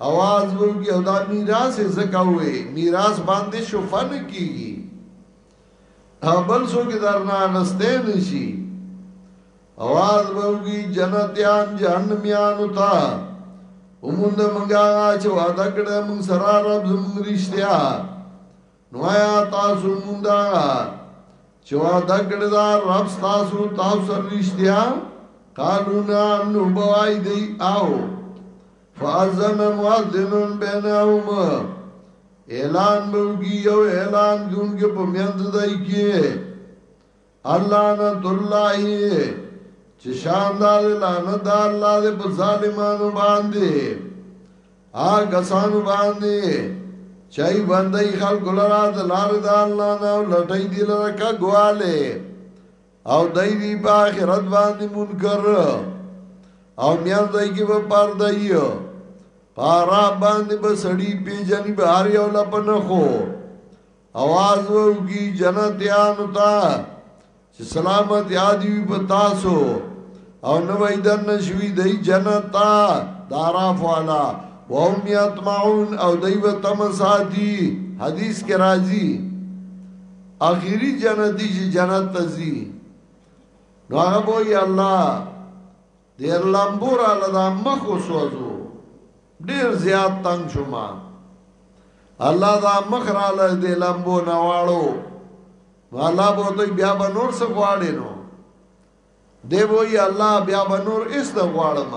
اواز ورکی او دا میراث زکا وې میراث باندې شفن کیږي ابل سو کې درنا نسته نشي اواز به وګي جنتیان جهنميانو ته وموند منګا چې وعده کړه مون سره رب زمون رښتیا نو یا تاسو موندا چې وعده کړه دا رب تاسو تاسو سره رښتیا قانونا نو بوای دی او فازن مؤذن بینهم اعلان بوگی یو اعلان دونکو په میند دای کې اللعنت الله چې شان دار لعنت د الله دې په ظالمانو باندې هغه سان باندې چای باندې خلق لرا د لار د الله نه لټای دی لره کا ګواله او دای دی په آخرت باندې منکر او میان دای کې په پار دایو پارا باندې به سړی پیجنې به هر یو لپنه خو اواز ووګي جنتیانو ته چې سلامت یادی وي په تاسو او نو وای دن نشوي دای جنت تا داراف والا وهم یتمعون او دای و تم سادي حدیث کې راځي اخیری جنتی چې جنت تزي نو هغه وای الله ډیر لمبو را لدا مخ وسوځو ډیر زیات تنگ شما الله دا مخ را لږ دی لمبو نواړو الله به دوی بیا به نور څه غواړي نو دی وای الله بیا به نور اس د غواړم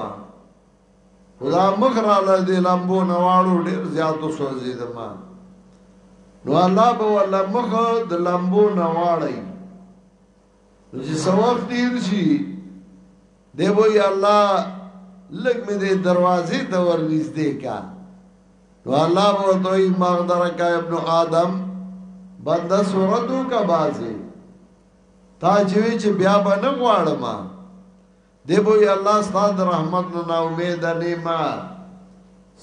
خدا مخ را لږ دی لمبو نواړو ډیر زیات وسوځي دما نو الله به ولا مخ د لمبو نواړي نو چې ثواب تیر شي دی وای الله لګ مې دې دروازې ته ورنږدې کا نو الله وو دوی مغدره کا ابن آدم بنده سورتو کا بازي تا چې چې بیا باندې غواړم دی وای الله ستاسو د رحمت نه نا امید نه ما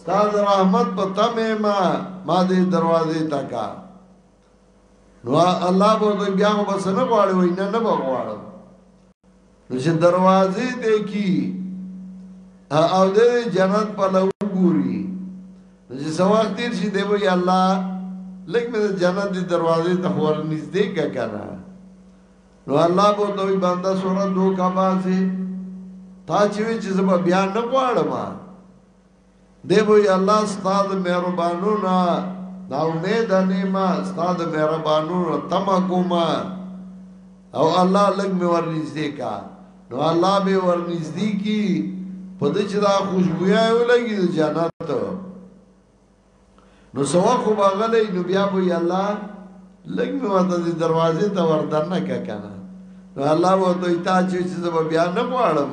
ستاسو رحمت په تمه ما ما دې دروازې تا کا نو الله به دوی بیا خو بس نه غواړي وای نه نه به غواړم نو چې دروازې دې کی او دې جنت په لور ګوري نو چې سوال تیر شي دی وای الله لکه مې جنت دې دروازې ته ور نږدې کا کنه نو الله به دوی باندې سورہ دوه کا باسي تا چې چې زما بیا نه غواړم دی وی الله ستاد مهربانو نه دا امید نیما ستاد مهربانو نه تما کوما او الله لګ می ورنږدې کا نو الله به ورنږدې کی په دې چې دا خوشبویا یو لګي د جنت نو سوا خو باغلې نو بیا به الله لګ می ورته د دروازې ته وردن نه کا کنه نو الله وو ته تا چې چې بیا نه پاړم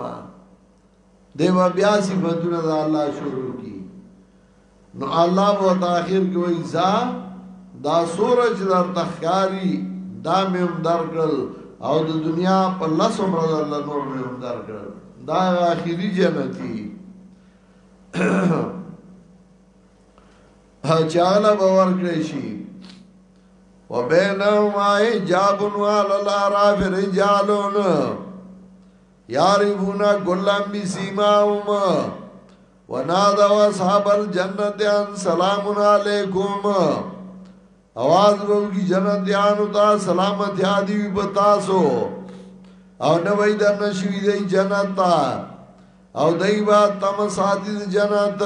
دیو بیا صفاتونه د الله شروع کی نو الله په تاخير کې وایي ځا دا سورج در تخکاری دا مې هم درکړل او د دنیا په لاسو مرز الله نور مې هم درکړل دا اخیری جنتی چاله باور کړی شي وبینهما حجاب وعلى الاعراف رجالون یعرفون کلا بسیماهم ونادوا اصحاب الجنت ان سلام علیکم اواز وو کی جنت یانو تا سلامت یادی بتاسو او نه وای د نشوی دی جنت تا او دای با تم ساتي جنت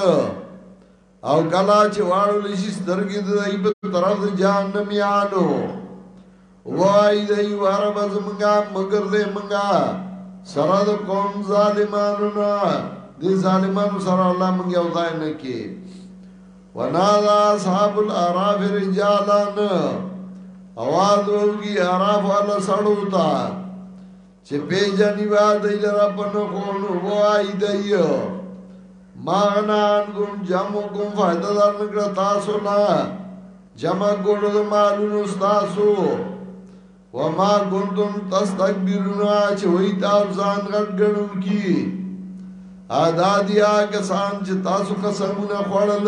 او کلا چې واړو لشي سترګې د دوی په طرف د جهنم یالو وای دی وار بز منګا مگر دې منګا سره د قوم ظالمانو نه دې ظالمانو سره الله مونږ یو ځای نه کې ونادا اصحاب الاراف رجالان اواز وږي اراف ول سړو تا چې پیجنی با دی لرا پنخون و آئی دی ماغنان کم جمع کم فائدہ دار نکر تاسو نا جمع گوڑو دو معلوم استاسو و ما کنتم تستکبیرونا چه وی تاو زان غٹ گنو کی ادا دیا کسان چې تاسو قسمونه خوړل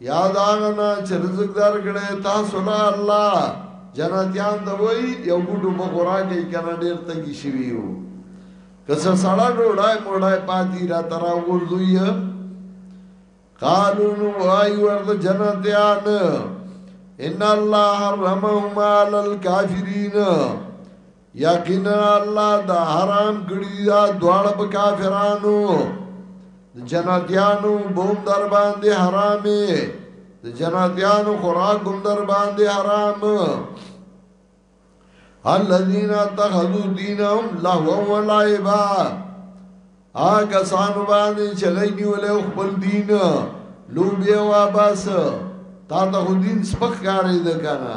یاد هغه نه چې رزق درکړی تاسو له الله جنتیان ته وایي یو ګوټ اوبه خو راکوي که نه ډېر تږي شوي یو که څه سړه ډوډۍ موډۍ پاتې راته راغورځوي قالو نو وایي ورته جنتیان ان الله حرمهما علی الکافرین یقینا الله دا حرام کړی دا دواړه په کافرانو جنتیانو بوم در باندې حرامې د جنتیانو خوراک هم در باندې حرام الذين اتخذوا دينهم لهوا ولعبا آګه سانو باندې چې غي نیولې خپل دین لوبیا واباس تا ته دین سپخ کاری ده کنه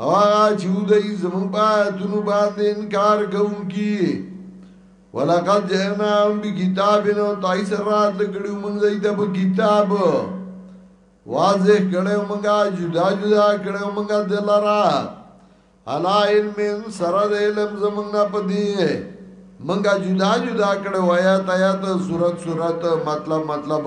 او هغه چې دوی زموږ په آیتونو باندې انکار کوونکي ولقد جئناهم بکتاب نو تای سره راتلګړو موږ دای ته په کتاب واضح کړو موږ جدا جدا کړو موږ دلرا الا علم سره د علم زمنګ په دی موږ جدا جدا کړو آیات آیات صورت صورت مطلب مطلب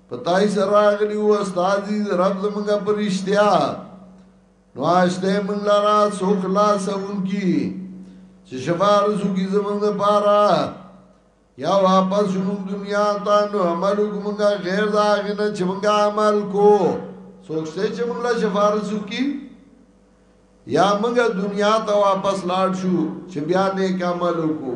پتاي سره راغلی و استاد دې رب زمونږ پرشتیا نو آشته مونږ لرا څوک لا سون کی چې شفار سو کی زمونږ پارا یا واپس شنو دنیا ته نو عمل کومګه غیر دا غنه چې مونږ عمل کو څوک سه چې مونږ لا شفار سو کی یا مونږ دنیا ته واپس لاړ شو چې بیا نیک عمل کو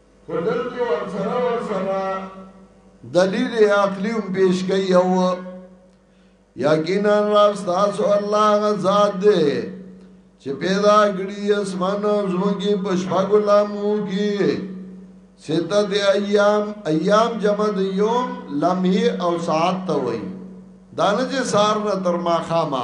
خو دلته ورسره ورسره دلیل عقلی هم پیش کوي او یقینا رب تاسو الله غزاد دی چې پیدا کړی اسمان او زمګي په شپږو لامو کې سته د ایام ایام جمع د یوم لمحه او ساعت ته وای دانه چې سار نه تر ما خامه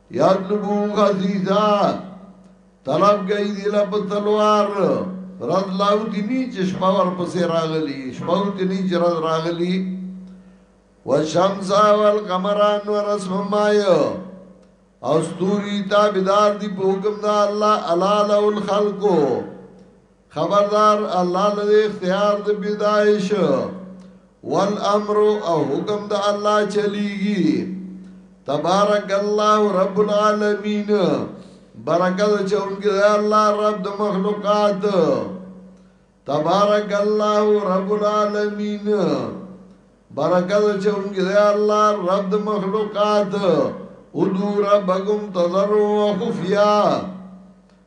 یطلبون غزیزا طلب گئی دی لب تلوار رد لاو دی نی چه شپا ورپسی راغلی شپا دی نی چه رد راغلی وشمسا والقمران ورسم مایو او ستوری تابدار دی په حکم دا الله الا له الخلقو خبردار الله نه اختیار د پیدایش وال امر او حکم د الله چلیږي تبارک الله رب العالمین برکت چونګي الله رب د مخلوقات تبارک الله رب العالمین برکت چونګي الله رب د مخلوقات ادو ربکم تضرع و خفیا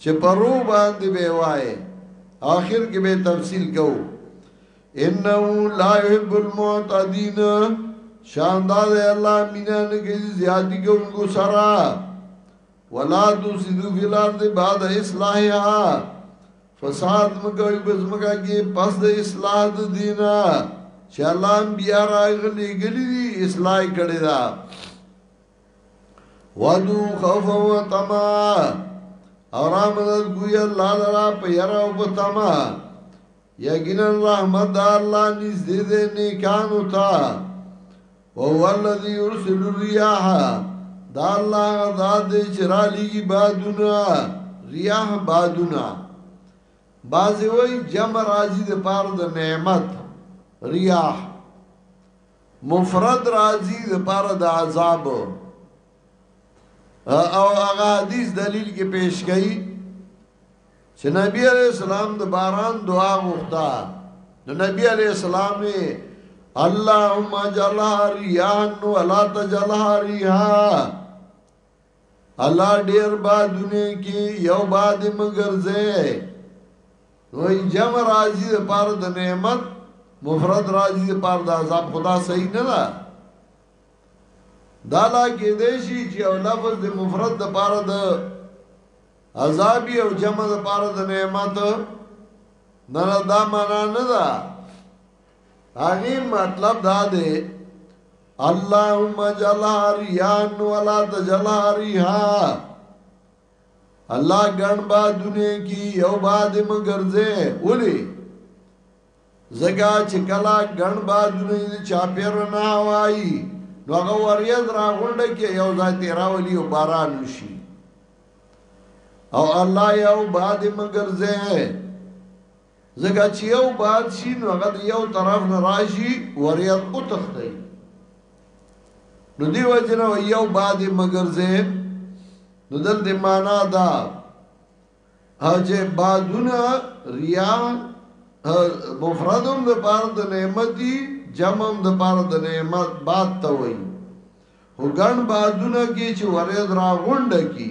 چې په رو باندې به وایې آخر کې به تفصیل کوو انه لا يحب المعتدين شاندار الله مینا نه کې زیاتی کوونکو سره ولا تفسدو فی الارض بعد اصلاحها فساد مګوي بزمګه کې پس د اصلاح د دینه چې الله بیا راغلي ګلي اصلاح کړي دا ودو خوفا و تما اور آمدد گوی اللہ لرا پیرا و بتما یقینا رحمت دا اللہ نزدی دے نیکانو تا وهو الذي يرسل الرياح دا الله ذات دې چې را لېږي بادونه ریاح بادونه بعضې وایي جمع راځي د پاره د نعمت ریاح مفرد راځي د پاره د عذاب او هغه حدیث دلیل کې پیش کړي چې نبی عليه السلام د باران دعا غوښته نو نبی عليه السلام یې اللهم اجعلها ريان ولا تجعلها ريها الله ډیر بادونه کی یو باد مګرځه نو جمع راضی د پاره د نعمت مفرد راضی د پاره د عذاب خدا صحیح نه ده دا لا کې دی شي چې او لفظ د مفرد د پاره د عذاب او جمع د پاره د نعمت نه دا معنا نه ده هغه مطلب دا دی اللهم جل ریان ولا تجل ریها الله ګن با دنیا کی یو باد مګرځه ولی زګا چې کلا ګن با دنیا چا پیر نه وای نو هغه وریځ را غونډه کې یو ځای تیراولی او باران وشي او الله یو باد مګرځه ځکه چې یو باد شي نو هغه د یو طرف نه راشي وریاد او تختی نو دی وجنه یو باد مگر زه نو دلته معنا دا هجه بادونه ریا مفردم د پار د نعمتي جمعم د پار د نعمت باد ته وایي هو ګڼ بادونه کې چې وریاد را غونډه کی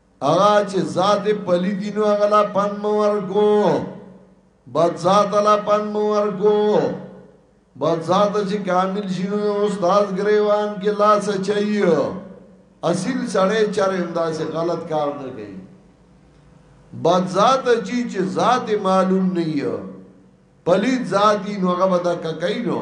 هغه چې ذات پلی دی نو هغه لا پن مورګو بد ذات لا پن مورګو بد ذات چې کامل شینو استاد گریوان کې لا سچایو اصل سړی چر اندا سے غلط کار نه کوي بد ذات چې چې ذات معلوم نه یو پلی ذاتی نو هغه بدا ککای نو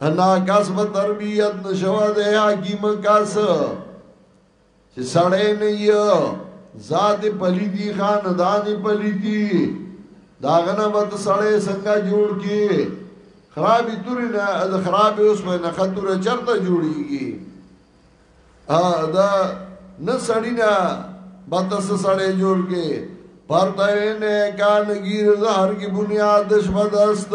انا کس په تربیت نشوا ده حکیم کس چې سړی نه یو ذات پلیتی خاندان پلیتی داغنه بد سړی څنګه جوړ کی خرابی توری نه د خرابی اوس په نه خطوره چرته جوړیږي ا دا نه سړی نه بد سړی جوړ کی پرته نه کانګیر زهر کی بنیاد شپدست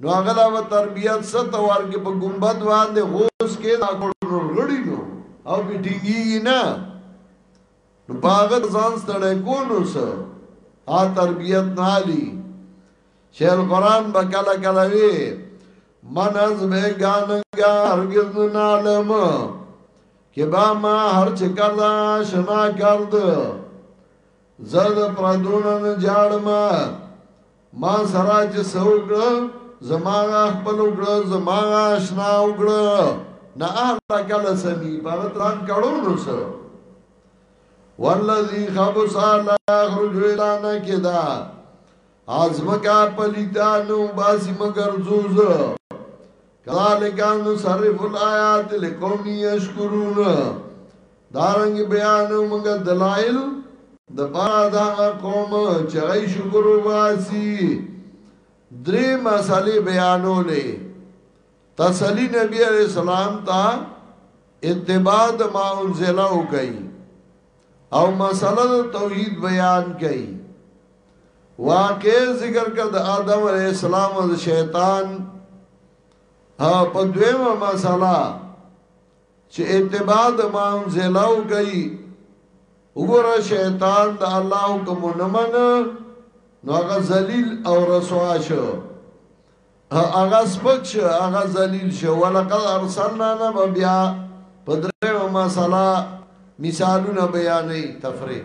نو هغه لا و تربیت ست ورګ په ګمبد باندې هوس کې دا کول نور غړي نو او به ټینګي نه نو باغ ځان ستړی کو نو سه ها تربیت نالی شیل قرآن با کلا کلا وی من از بے گانگا هرگز نالم که با ما هر چه کرده شنا کرد زد پردونن جاڑ ما ما سره چې څه وکړه زما هغه خپل وکړه زما هغه اشنا وکړه نه اهلا کله سمي په هغه تران کړو نو څه والذي خبث لا يخرج الا نكدا ازمکا پلیتا نو باسی مگر زوز کذالک نصرف الایات لقوم یشکرون دارنګ بیان موږ دلایل د پاره دا قوم چې غي شکر واسي درې مسالې بیانولې تسلی نبی علیہ السلام ته اتباع د ما انزله وکړي او مسله د توحید بیان کړي واقع ذکر کړ د آدم علی السلام او شیطان ها په دویمه مسله چې اتباع د امام زلاو کوي وګوره شیطان د الله حکم نه منه نو هغه ذلیل او رسوا شو هغه سپک شه هغه ذلیل شه ولقد ارسلنا نبا بیا په درېو مسله مثالونه بیانې تفریح